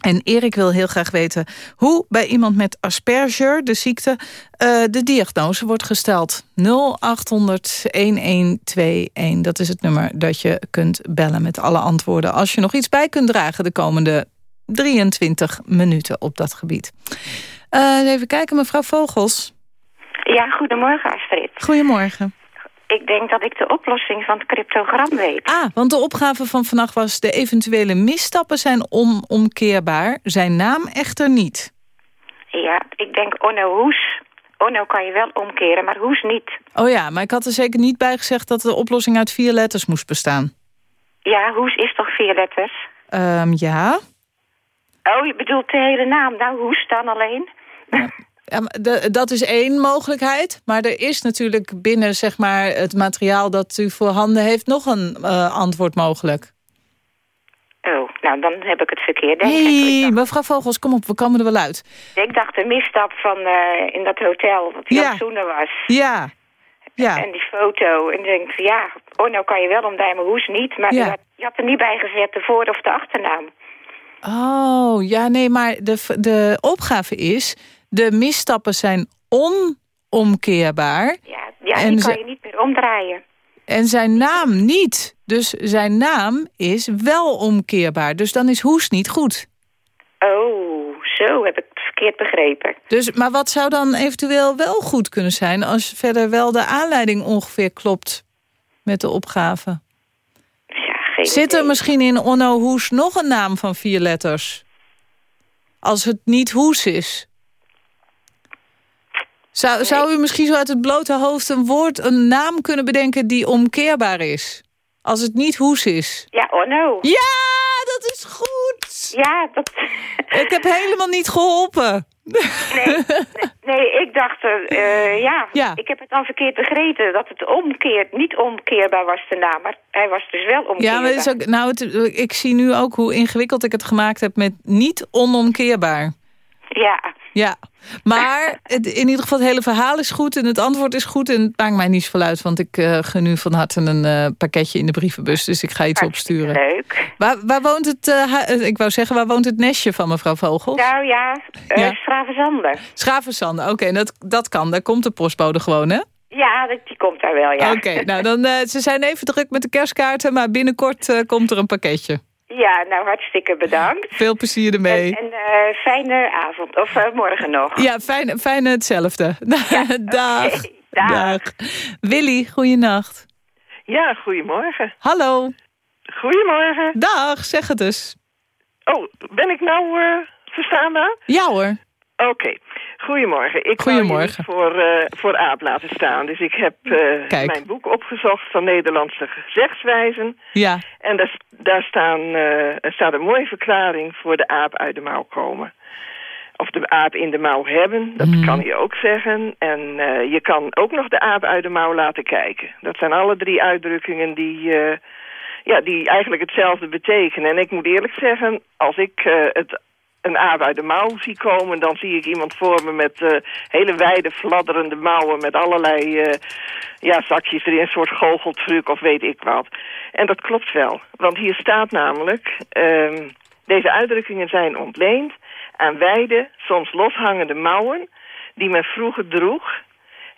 En Erik wil heel graag weten hoe bij iemand met Asperger, de ziekte, eh, de diagnose wordt gesteld. 0800-1121, dat is het nummer dat je kunt bellen met alle antwoorden. Als je nog iets bij kunt dragen de komende 23 minuten op dat gebied. Eh, even kijken, mevrouw Vogels. Ja, goedemorgen Astrid. Goedemorgen. Ik denk dat ik de oplossing van het cryptogram weet. Ah, want de opgave van vannacht was... de eventuele misstappen zijn onomkeerbaar, zijn naam echter niet. Ja, ik denk Onno Hoes. Onno kan je wel omkeren, maar Hoes niet. Oh ja, maar ik had er zeker niet bij gezegd... dat de oplossing uit vier letters moest bestaan. Ja, Hoes is toch vier letters? Ehm, ja. Oh, je bedoelt de hele naam. Nou, Hoes dan alleen? Ja, maar de- dat is één mogelijkheid. Maar er is natuurlijk binnen zeg maar, het materiaal dat u voorhanden heeft... nog een eh, antwoord mogelijk. Oh, nou, dan heb ik het verkeerd. Denk ik. mevrouw Vogels, kom op, we komen er wel uit. ik dacht de misstap van eh, in dat hotel, dat Ja. Jan Soene was. Ja, ja. En die foto. En ik denk, ja, Onno kan je wel omduimen, Hoes niet. Maar Ja. je, had, je had er niet bij gezet de voor- of de achternaam. Oh, ja, nee, maar de, de opgave is... de misstappen zijn onomkeerbaar Ja, ja En die kan je niet meer omdraaien. en zijn naam niet. Dus zijn naam is wel omkeerbaar. Dus dan is Hoes niet goed. Oh, zo heb ik het verkeerd begrepen. Dus, maar wat zou dan eventueel wel goed kunnen zijn... als verder wel de aanleiding ongeveer klopt met de opgave? Ja, geen Zit er misschien in Onno Hoes nog een naam van vier letters? Als het niet Hoes is. Zou, zou u misschien zo uit het blote hoofd een woord, een naam kunnen bedenken die omkeerbaar is? Als het niet Hoes is. Ja, oh no. Ja, dat is goed! Ja, dat... Ik heb helemaal niet geholpen. Nee, nee ik dacht, eh, eh, ja, Ja. ik heb het dan verkeerd begrepen. Dat het omkeert, niet omkeerbaar was de naam. Maar hij was dus wel omkeerbaar. Ja, maar is ook, nou, het, ik zie nu ook hoe ingewikkeld ik het gemaakt heb met niet onomkeerbaar. Ja, Ja, maar het, in ieder geval het hele verhaal is goed en het antwoord is goed. En het maakt mij niet zoveel uit, want ik eh gun u van harte een eh, pakketje in de brievenbus. Dus ik ga iets hartstikke opsturen. leuk. Waar, waar woont het, eh, ik wou zeggen, waar woont het nestje van mevrouw Vogels? Nou ja, uh, Ja. Schravenzande. Schavenzanden, oké, dat, dat kan. Daar komt de postbode gewoon, hè? Ja, dat- die komt daar wel, ja. Oké, nou dan, ze zijn even druk met de kerstkaarten, maar binnenkort komt er een pakketje. Ja, nou hartstikke bedankt. Veel plezier ermee. En, en eh, fijne avond, of eh, morgen nog. Ja, fijn, fijn hetzelfde. Dag. dag. Willy, goeienacht. Ja, goedemorgen. Hallo. Goedemorgen. Dag, zeg het eens. Oh, ben ik nou eh verstaanbaar? Ja hoor. Oké. Goedemorgen. Ik Goedemorgen. voor, eh, voor aap laten staan. Dus ik heb eh, mijn boek opgezocht van Nederlandse gezechtswijzen. Ja, En daar, daar, staan, eh, er staat een mooie verklaring voor de aap uit de mouw komen. Of de aap in de mouw hebben, dat Mhm. kan je ook zeggen. En je kan ook nog de aap uit de mouw laten kijken. Dat zijn alle drie uitdrukkingen die, ja, die eigenlijk hetzelfde betekenen. En ik moet eerlijk zeggen, als ik eh, het, een aap uit de mouw zie komen... dan zie ik iemand voor me met eh, hele wijde fladderende mouwen... met allerlei eh, ja, zakjes erin, een soort goocheltruc of weet ik wat. En dat klopt wel, want hier staat namelijk... ehm, deze uitdrukkingen zijn ontleend aan wijde, soms loshangende mouwen... die men vroeger droeg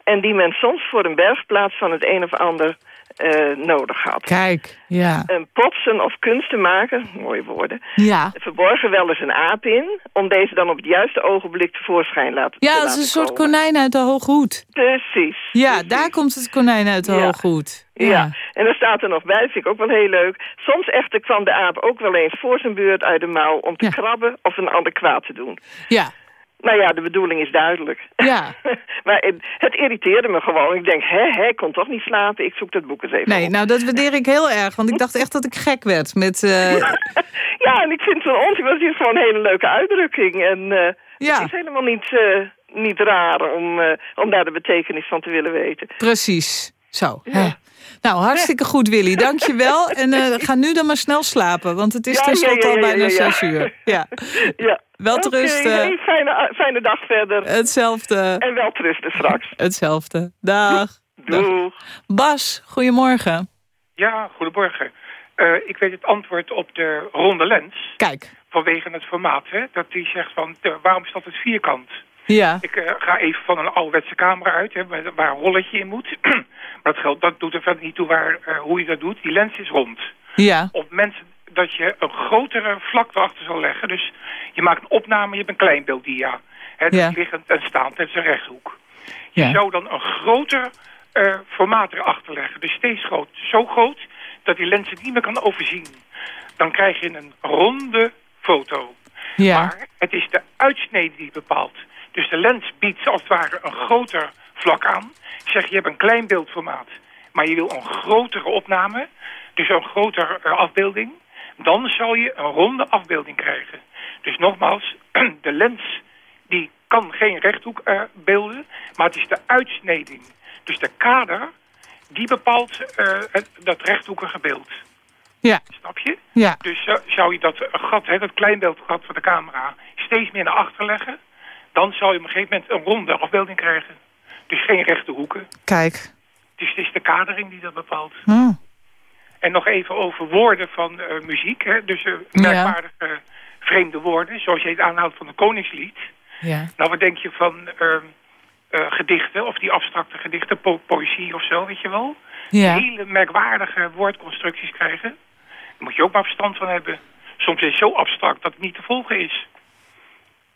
en die men soms voor een bergplaats van het een of ander eh, nodig had. kijk. Ja. Een potsen of kunstenmaker, mooie woorden, Ja. verborgen wel eens een aap in... om deze dan op het juiste ogenblik tevoorschijn laten, te Ja, het is een soort komen. konijn uit de hoge hoed. Precies. Ja, precies. daar komt het konijn uit de Ja. hoge hoed. Ja. en er staat er nog bij, vind ik ook wel heel leuk. Soms echter kwam de aap ook wel eens voor zijn beurt uit de mouw... om te Ja. krabben of een ander kwaad te doen. Ja. Nou ja, de bedoeling is duidelijk. Ja. maar het, het irriteerde me gewoon. Ik denk, hè, hè, ik kon toch niet slapen. Ik zoek dat boek eens even Nee, op. nou dat waardeer ik heel erg. Want ik dacht echt dat ik gek werd met... eh, Ja, en ik vind zo'n onzin, want het is gewoon een hele leuke uitdrukking. En eh, Ja. het is helemaal niet, eh, niet raar om, om daar de betekenis van te willen weten. Precies. Zo. hè. Nou, hartstikke goed, Willy. Dank je wel. En ga nu dan maar snel slapen, want het is Ja, tenslotte ja, al bijna zes uur. Ja. Ja. Wel hey, fijne, fijne dag verder. Hetzelfde. En wel rusten straks. Hetzelfde. Dag. Dag. Doeg. Bas, goedemorgen. Ja, goedemorgen. Eh, ik weet het antwoord op de ronde lens. Kijk. Vanwege het formaat. Hè, dat die zegt van, de- waarom is dat het vierkant? Ja. Ik eh, ga even van een ouderwetse camera uit, hè, waar, waar een rolletje in moet. maar dat, geldt, dat doet er verder niet toe waar, eh, hoe je dat doet. Die lens is rond. Ja. Op mensen dat je een grotere vlakte achter zal leggen. Dus je maakt een opname, je hebt een kleinbeelddia. Hè, dat Ja. is liggend en staand, is een rechthoek. Je Ja. zou dan een groter eh, formaat erachter leggen. Dus steeds groot. Zo groot dat die lens het niet meer kan overzien. Dan krijg je een ronde foto. Ja. Maar het is de uitsnede die bepaalt. Dus de lens biedt als het ware een groter vlak aan. Ik zeg, je hebt een klein beeldformaat. Maar je wil een grotere opname. Dus een grotere eh, afbeelding. Dan zal je een ronde afbeelding krijgen. Dus nogmaals, de lens die kan geen rechthoek eh, beelden. Maar het is de uitsneding. Dus de kader, die bepaalt eh, het, dat rechthoekige beeld. Ja. Snap je? Ja. Dus zo- zou je dat gat, hè, dat kleinbeeldgat van de camera, steeds meer naar achter leggen, dan zou je op een gegeven moment een ronde afbeelding krijgen. Dus geen rechte hoeken. Kijk. Dus het is de kadering die dat bepaalt. Hm. En nog even over woorden van eh, muziek. Hè. Dus eh, Ja. merkwaardige vreemde woorden, zoals je het aanhoudt van een koningslied. Ja. Nou, wat denk je van ehm, eh, gedichten, of die abstracte gedichten, po- poëzie of zo, weet je wel? Ja. Hele merkwaardige woordconstructies krijgen. Daar moet je ook maar verstand van hebben. Soms is het zo abstract dat het niet te volgen is.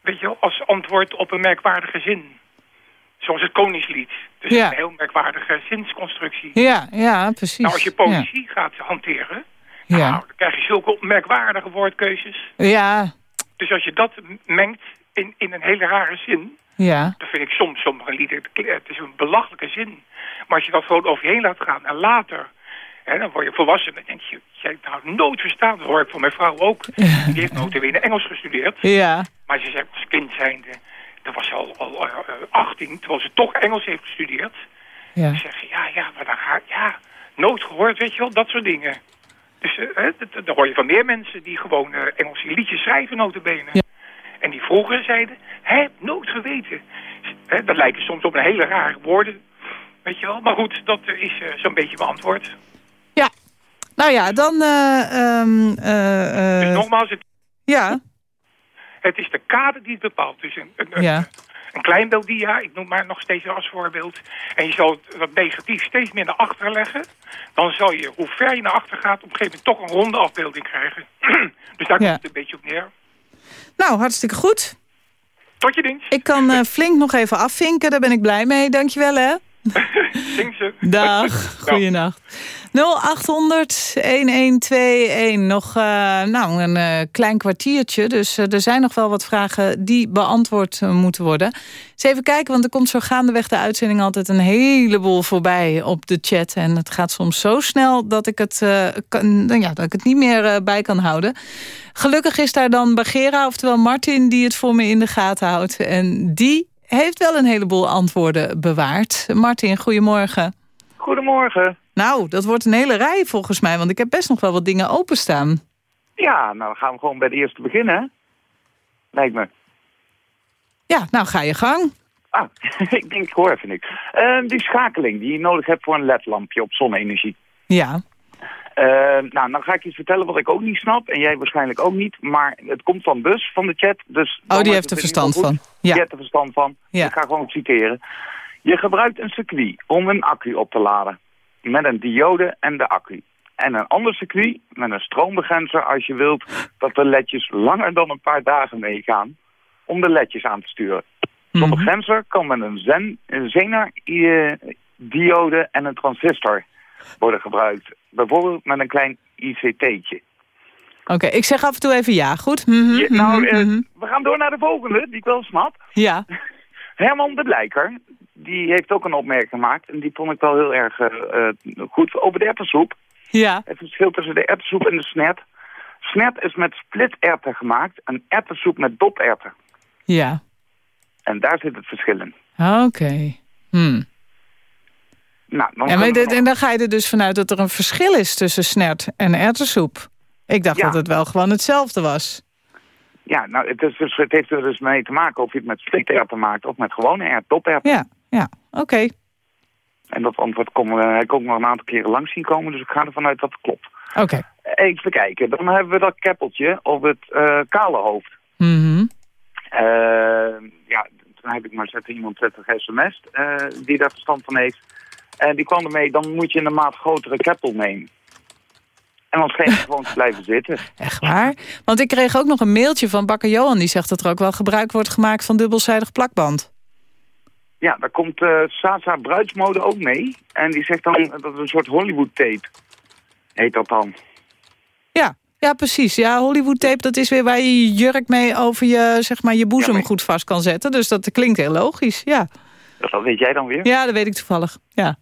Weet je wel, als antwoord op een merkwaardige zin. Zoals het koningslied. Dus Ja. een heel merkwaardige zinsconstructie. Ja, ja, precies. Nou, als je poëzie gaat hanteren, Ja. nou, dan krijg je zulke merkwaardige woordkeuzes. Ja, Dus als je dat mengt in, in een hele rare zin, ja. dan vind ik soms sommige lieden, het is een belachelijke zin. Maar als je dat gewoon over je heen laat gaan en later, hè, dan word je volwassen, dan denk je, jij hebt nou nooit verstaan. Dat hoor ik van mijn vrouw ook. Die heeft notabene Engels gestudeerd. Ja. Maar ze zegt als kind zijnde, dat was al, al eh, 18, terwijl ze toch Engels heeft gestudeerd. Ja. Dan zeg je, ja, ja, maar dan ga ja, nooit gehoord, weet je wel, dat soort dingen. Dus eh, hè, dat, dat- dat hoor je van meer mensen die gewoon eh, Engelse liedjes schrijven, notabene. En die vroeger zeiden, hè, nooit geweten. Hè, dat lijken soms op een hele rare woorden, weet je wel. Maar goed, dat eh, is eh, zo'n beetje mijn antwoord. Nou ja, dan... eh, ehm, eh, eh, Dus nogmaals, het, ja, het is de kader die het bepaalt. Dus een, een, ja. een kleinbeelddia, ik noem maar nog steeds als voorbeeld. En je zal dat negatief steeds meer naar achteren leggen. Dan zal je, hoe ver je naar achter gaat, op een gegeven moment toch een ronde afbeelding krijgen. dus daar Ja. komt het een beetje op neer. Nou, hartstikke goed. Tot je dienst. Ik kan eh, flink nog even afvinken, daar ben ik blij mee. Dankjewel, hè. Dag, goeienacht. 0800 1121. Nog eh, nou, een eh, klein kwartiertje. Dus eh, er zijn nog wel wat vragen die beantwoord moeten worden. Eens even kijken, want er komt zo gaandeweg de uitzending altijd een heleboel voorbij op de chat. En het gaat soms zo snel dat ik het, kan, nou ja, dat ik het niet meer bij kan houden. Gelukkig is daar dan Bagera, oftewel Martin, die het voor me in de gaten houdt. En die heeft wel een heleboel antwoorden bewaard. Martin, goedemorgen. Goedemorgen. Nou, dat wordt een hele rij volgens mij, want ik heb best nog wel wat dingen openstaan. Ja, nou dan gaan we gewoon bij de eerste beginnen. hè? Lijkt me. Ja, nou ga je gang. Ah, ik denk, ik hoor even niks. Ehm, die schakeling die je nodig hebt voor een ledlampje op zonne-energie. Ja. Ehm, nou, dan ga ik iets vertellen wat ik ook niet snap. En jij waarschijnlijk ook niet. Maar het komt van Bus, van de chat. Dus Oh, die heeft er verstand van. Ja. Die heeft er verstand van. Ja. Ik ga gewoon citeren. Je gebruikt een circuit om een accu op te laden. Met een diode en de accu. En een ander circuit met een stroombegrenzer als je wilt dat de ledjes langer dan een paar dagen meegaan. Om de ledjes aan te sturen. Zo'n Mhm. begrenzer kan met een, zen, een zener-diode en een transistor worden gebruikt. Bijvoorbeeld met een klein ICT'tje. Oké, ik zeg af en toe even ja, goed? Mhm, mhm, nou, eh, mhm. we gaan door naar de volgende, die ik wel snap. Ja. Herman de Blijker, die heeft ook een opmerking gemaakt. En die vond ik wel heel erg eh, eh, goed over de erwtensoep. Ja. Het verschil tussen de erwtensoep en de snet. Snet is met splitterwten gemaakt. En erwtensoep met doperwten. Ja. En daar zit het verschil in. Oké. Hmm. Nou, dan En, maar dit- dan ga je er dus vanuit dat er een verschil is tussen snert en erwtensoep. Ik dacht Ja. dat het wel gewoon hetzelfde was. Ja, nou, het, is dus, het heeft er dus mee te maken of je het met splitterwten maakt of met gewone ert, doperwten. Ja, ja, oké. En dat antwoord kom, eh, heb ik ook nog een aantal keren langs zien komen, dus ik ga ervan uit dat het klopt. Oké. Even kijken, dan hebben we dat keppeltje of het eh, kale hoofd. Eh, ja, toen heb ik maar zetten iemand zetten sms eh, die daar verstand van heeft. En die kwam ermee, dan moet je een maat grotere keppel nemen. En dan scheen gewoon te blijven zitten. Echt waar? Want ik kreeg ook nog een mailtje van bakker Johan... die zegt dat er ook wel gebruik wordt gemaakt van dubbelzijdig plakband. Ja, daar komt eh Sasa Bruidsmode ook mee. En die zegt dan dat het een soort Hollywood tape heet dat dan. Ja, ja precies. Ja, Hollywood tape, dat is weer waar je je jurk mee over je, zeg maar, je boezem Ja, maar- goed vast kan zetten. Dus dat klinkt heel logisch, ja. Dat weet jij dan weer? Ja, dat weet ik toevallig. Ja.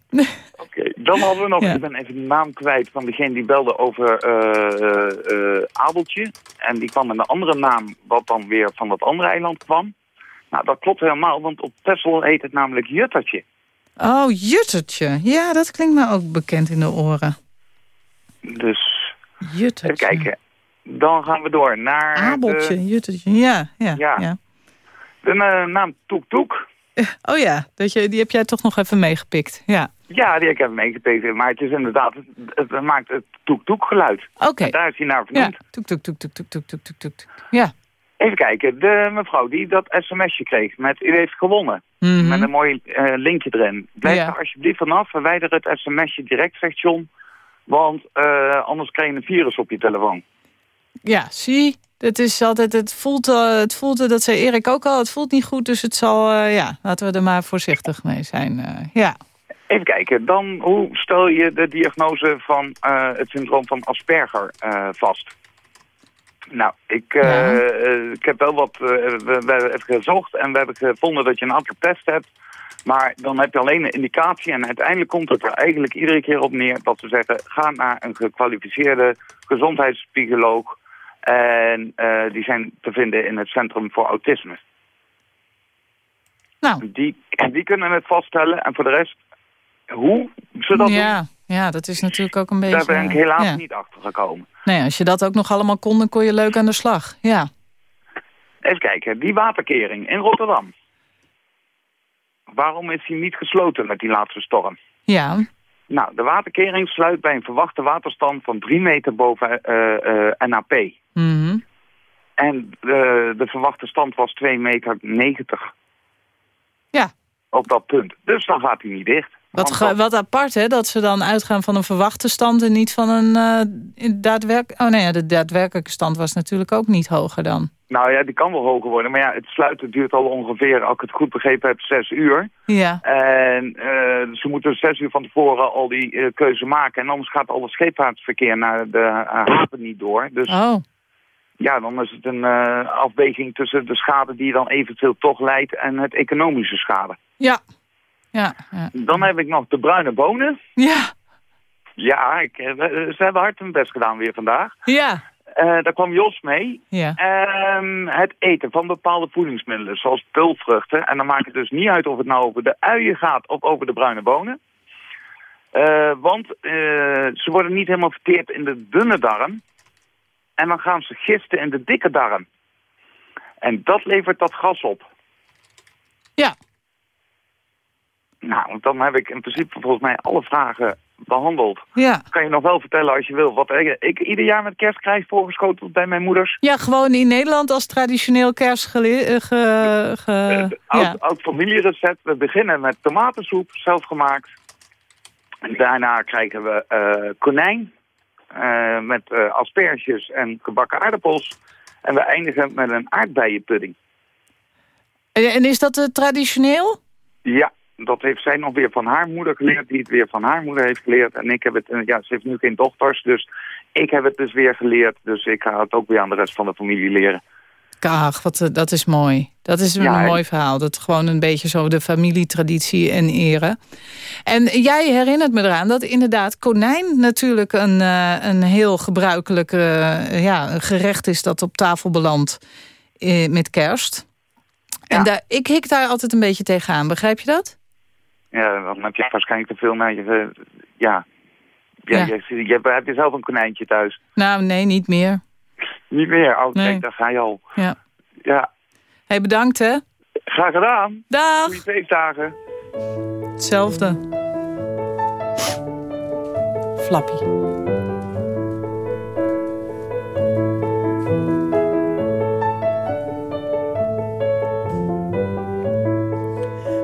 Oké, dan hadden we nog, Ja. ik ben even de naam kwijt van degene die belde over eh, eh, eh, Abeltje. En die kwam met een andere naam, wat dan weer van dat andere eiland kwam. Nou, dat klopt helemaal, want op Texel heet het namelijk Juttertje. Oh, Juttertje. Ja, dat klinkt me ook bekend in de oren. Dus, Juttertje. even kijken. Dan gaan we door naar Abeltje, de, Juttertje. Ja, ja, Ja. ja. de naam Toek Toek. Oh ja, dat je, die heb jij toch nog even meegepikt. Ja. Ja, die heb ik even meegetekend, maar het is inderdaad, het, het maakt het Toek Toek geluid. Oké. Daar is hij naar Ja, vernoemd. toek, toek, toek, toek, toek, toek, toek, toek, toek. Ja, Even kijken, de mevrouw die dat sms'je kreeg met u heeft gewonnen. Mhm. Met een mooi eh, linkje erin. Blijf Ja. er alsjeblieft vanaf, verwijder het sms'je direct, zegt John. Want eh, anders krijg je een virus op je telefoon. Ja, zie, het is altijd, het voelt, eh, het voelt, dat zei Erik ook al, het voelt niet goed, dus het zal, eh, ja, laten we er maar voorzichtig mee zijn. eh, ja. Even kijken, dan hoe stel je de diagnose van het syndroom van Asperger vast? Nou, ik, ik heb wel wat, we, we hebben even gezocht en we hebben gevonden dat je een aantal tests hebt. Maar dan heb je alleen een indicatie en uiteindelijk komt het er eigenlijk iedere keer op neer dat ze zeggen, ga naar een gekwalificeerde gezondheidspsycholoog. En eh, die zijn te vinden in het Centrum voor Autisme. Nou. Die, die kunnen het vaststellen en voor de rest, hoe ze dat doen, ja, ja, dat is natuurlijk ook een beetje... daar ben ik helaas ja. niet achter gekomen. Nee, als je dat ook nog allemaal kon, dan kon je leuk aan de slag. Ja. Even kijken, die waterkering in Rotterdam. Waarom is die niet gesloten met die laatste storm? Ja. Nou, de waterkering sluit bij een verwachte waterstand van 3 meter boven eh, eh, NAP. Mhm. En de, de verwachte stand was 2 meter 90. Ja. Op dat punt. Dus dan gaat hij niet dicht. Wat, dat- wat apart, hè, dat ze dan uitgaan van een verwachte stand en niet van een daadwerkelijk... Oh nee, ja, de daadwerkelijke stand was natuurlijk ook niet hoger dan. Nou ja, die kan wel hoger worden. Maar ja, het sluiten duurt al ongeveer, als ik het goed begrepen heb, 6 uur. Ja. En eh, ze moeten zes uur van tevoren al die eh, keuze maken. En anders gaat al het scheepvaartverkeer naar de haven niet door. Dus Oh, ja, dan is het een afweging tussen de schade die je dan eventueel toch leidt en het economische schade. ja. Ja, ja. Dan heb ik nog de bruine bonen. Ja, Ja, ik, eh, ze hebben hard hun best gedaan weer vandaag. ja. Eh, daar kwam Jos mee. Ja. Ehm, het eten van bepaalde voedingsmiddelen, zoals pulvruchten. En dan maakt het dus niet uit of het nou over de uien gaat of over de bruine bonen. Eh, want ze worden niet helemaal verteerd in de dunne darm. En dan gaan ze gisten in de dikke darm. En dat levert dat gas op. Ja. Nou, dan heb ik in principe volgens mij alle vragen behandeld. Ja. Kan je nog wel vertellen als je wil. Wat ik, ik ieder jaar met kerst krijg voorgeschoteld bij mijn moeders. Ja, gewoon in Nederland als traditioneel kerstgele... eh, Ge, ge, Oud, ja. oud familierecept. We beginnen met tomatensoep, zelf gemaakt. En daarna krijgen we eh, konijn. eh, met eh, asperges en gebakken aardappels. En we eindigen met een aardbeienpudding. En en is dat eh, traditioneel? Ja, dat heeft zij nog weer van haar moeder geleerd. Die het weer van haar moeder heeft geleerd. En ik heb het, eh, ja, ze heeft nu geen dochters. Dus ik heb het dus weer geleerd. Dus ik ga het ook weer aan de rest van de familie leren. Ach, wat, eh, dat is mooi. Dat is een Ja, mooi verhaal. Dat gewoon een beetje zo de familietraditie en eren. En jij herinnert me eraan dat inderdaad konijn natuurlijk een, eh, een heel gebruikelijk ja, gerecht is dat op tafel belandt met kerst. En daar, ik hik daar altijd een beetje tegenaan, begrijp je dat? Ja, dan heb je waarschijnlijk te veel naar je... eh, ja. Ja, Ja. Je, je, hebt- heb je zelf een konijntje thuis? Nou, nee, niet meer. Niet meer. Oh, Nee. kijk, daar ga je al. Ja. Ja, Hey, bedankt hè. graag gedaan. Dag. Goeie feestdagen. Hetzelfde. Flappy.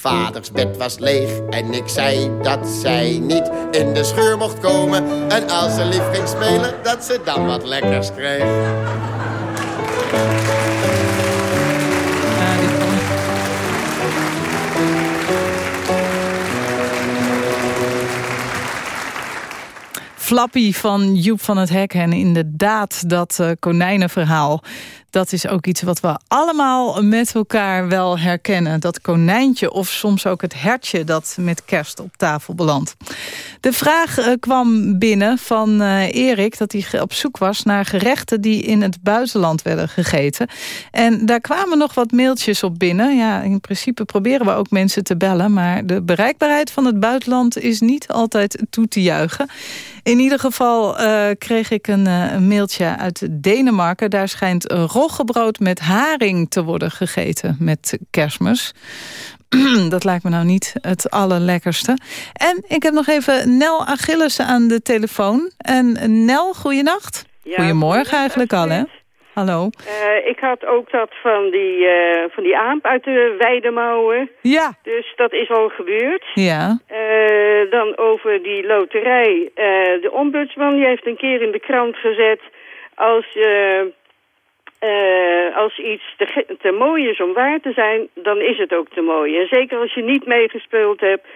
Vaders bed was leeg en ik zei dat zij niet in de scheur mocht komen. En als ze lief ging spelen, dat ze dan wat lekkers kreeg. Flappy van Joep van het Hek. En inderdaad, dat uh, konijnenverhaal... dat is ook iets wat we allemaal met elkaar wel herkennen. Dat konijntje of soms ook het hertje dat met kerst op tafel belandt. De vraag uh, kwam binnen van uh, Erik dat hij op zoek was... naar gerechten die in het buitenland werden gegeten. En daar kwamen nog wat mailtjes op binnen. Ja, in principe proberen we ook mensen te bellen... maar de bereikbaarheid van het buitenland is niet altijd toe te juichen... In ieder geval uh, kreeg ik een, mailtje uit Denemarken. Daar schijnt roggebrood met haring te worden gegeten met kerstmis. Dat lijkt me nou niet het allerlekkerste. En ik heb nog even Nel Achilles aan de telefoon. En Nel, goeienacht. Ja, Goedemorgen eigenlijk al, hè? Hallo. Uh, ik had ook dat van die, uh, van die aap uit de weidemouwen. Ja. Dus dat is al gebeurd. Ja. Uh, dan over die loterij. de ombudsman die heeft een keer in de krant gezet... als, als iets te, te mooi is om waar te zijn, dan is het ook te mooi. En zeker als je niet meegespeeld hebt...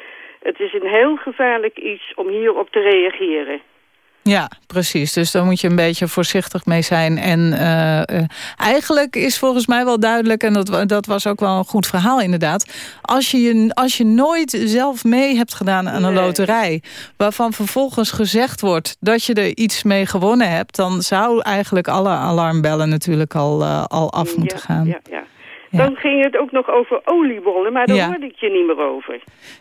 het is een heel gevaarlijk iets om hierop te reageren. Ja, precies. Dus daar moet je een beetje voorzichtig mee zijn. En uh, uh, eigenlijk is volgens mij wel duidelijk... en dat, dat was ook wel een goed verhaal inderdaad... als je, als je nooit zelf mee hebt gedaan aan een nee. loterij... waarvan vervolgens gezegd wordt dat je er iets mee gewonnen hebt... dan zou eigenlijk alle alarmbellen natuurlijk al, uh, al af ja, moeten gaan. Ja, ja. Dan ging het ook nog over oliebollen, maar daar ja. hoorde ik je niet meer over.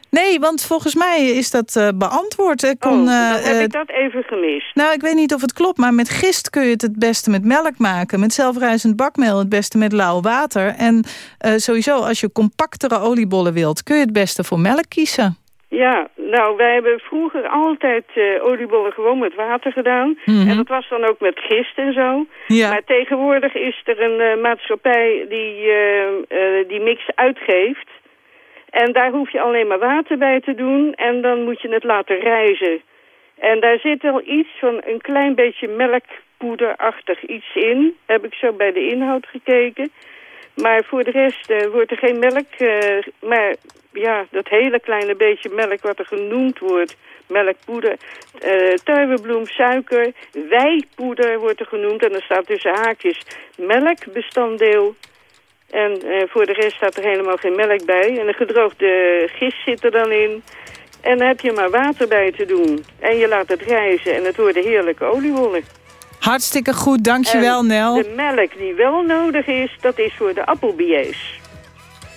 Nee, want volgens mij is dat uh, beantwoord. Ik kon, oh, dan uh, heb ik dat even gemist. Nou, ik weet niet of het klopt, maar met gist kun je het het beste met melk maken. Met zelfrijzend bakmeel het beste met lauw water. En uh, sowieso, als je compactere oliebollen wilt, kun je het beste voor melk kiezen. Ja, nou, wij hebben vroeger altijd uh, oliebollen gewoon met water gedaan. Mm Mhm. -hmm. En dat was dan ook met gist en zo. Ja. Maar tegenwoordig is er een uh, maatschappij die uh, die mix uitgeeft. En daar hoef je alleen maar water bij te doen. En dan moet je het laten rijzen. En daar zit wel iets van een klein beetje melkpoederachtig iets in. Heb ik zo bij de inhoud gekeken. Maar voor de rest uh, wordt er geen melk... Uh, maar ja, dat hele kleine beetje melk wat er genoemd wordt... melkpoeder, uh, suiker, wijpoeder wordt er genoemd... en er staat tussen haakjes melkbestanddeel... En voor de rest staat er helemaal geen melk bij. En een gedroogde gist zit er dan in... En dan heb je maar water bij te doen. En je laat het rijzen en het worden heerlijke oliebollen. Hartstikke goed, dankjewel en Nel. de melk die wel nodig is, dat is voor de appelbiers.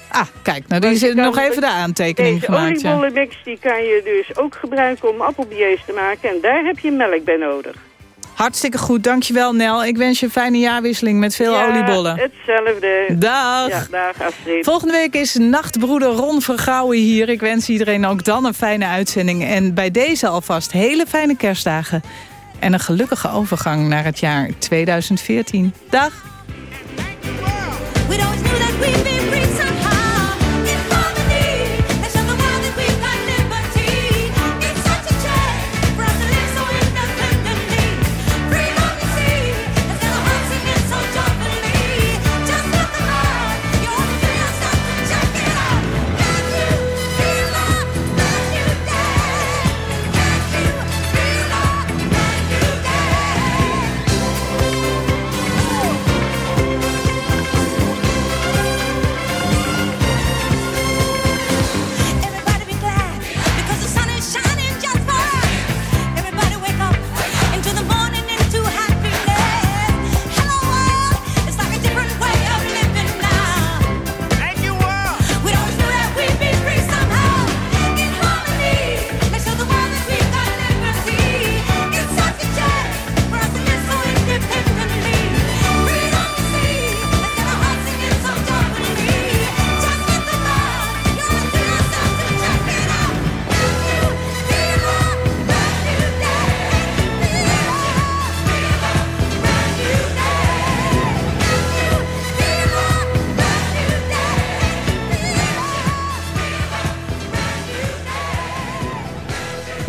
Ah, kijk, nou die is nog even de aantekening Deze gemaakt. Ja. oliebollenmix die kan je dus ook gebruiken om appelbiers te maken. En daar heb je melk bij nodig. Hartstikke goed, dankjewel Nel. Ik wens je een fijne jaarwisseling met veel ja, oliebollen. hetzelfde. Dag. Ja, dag Astrid. Volgende week is nachtbroeder Ron Vergouwen hier. Ik wens iedereen ook dan een fijne uitzending. En bij deze alvast hele fijne kerstdagen. En een gelukkige overgang naar het jaar 2014. Dag.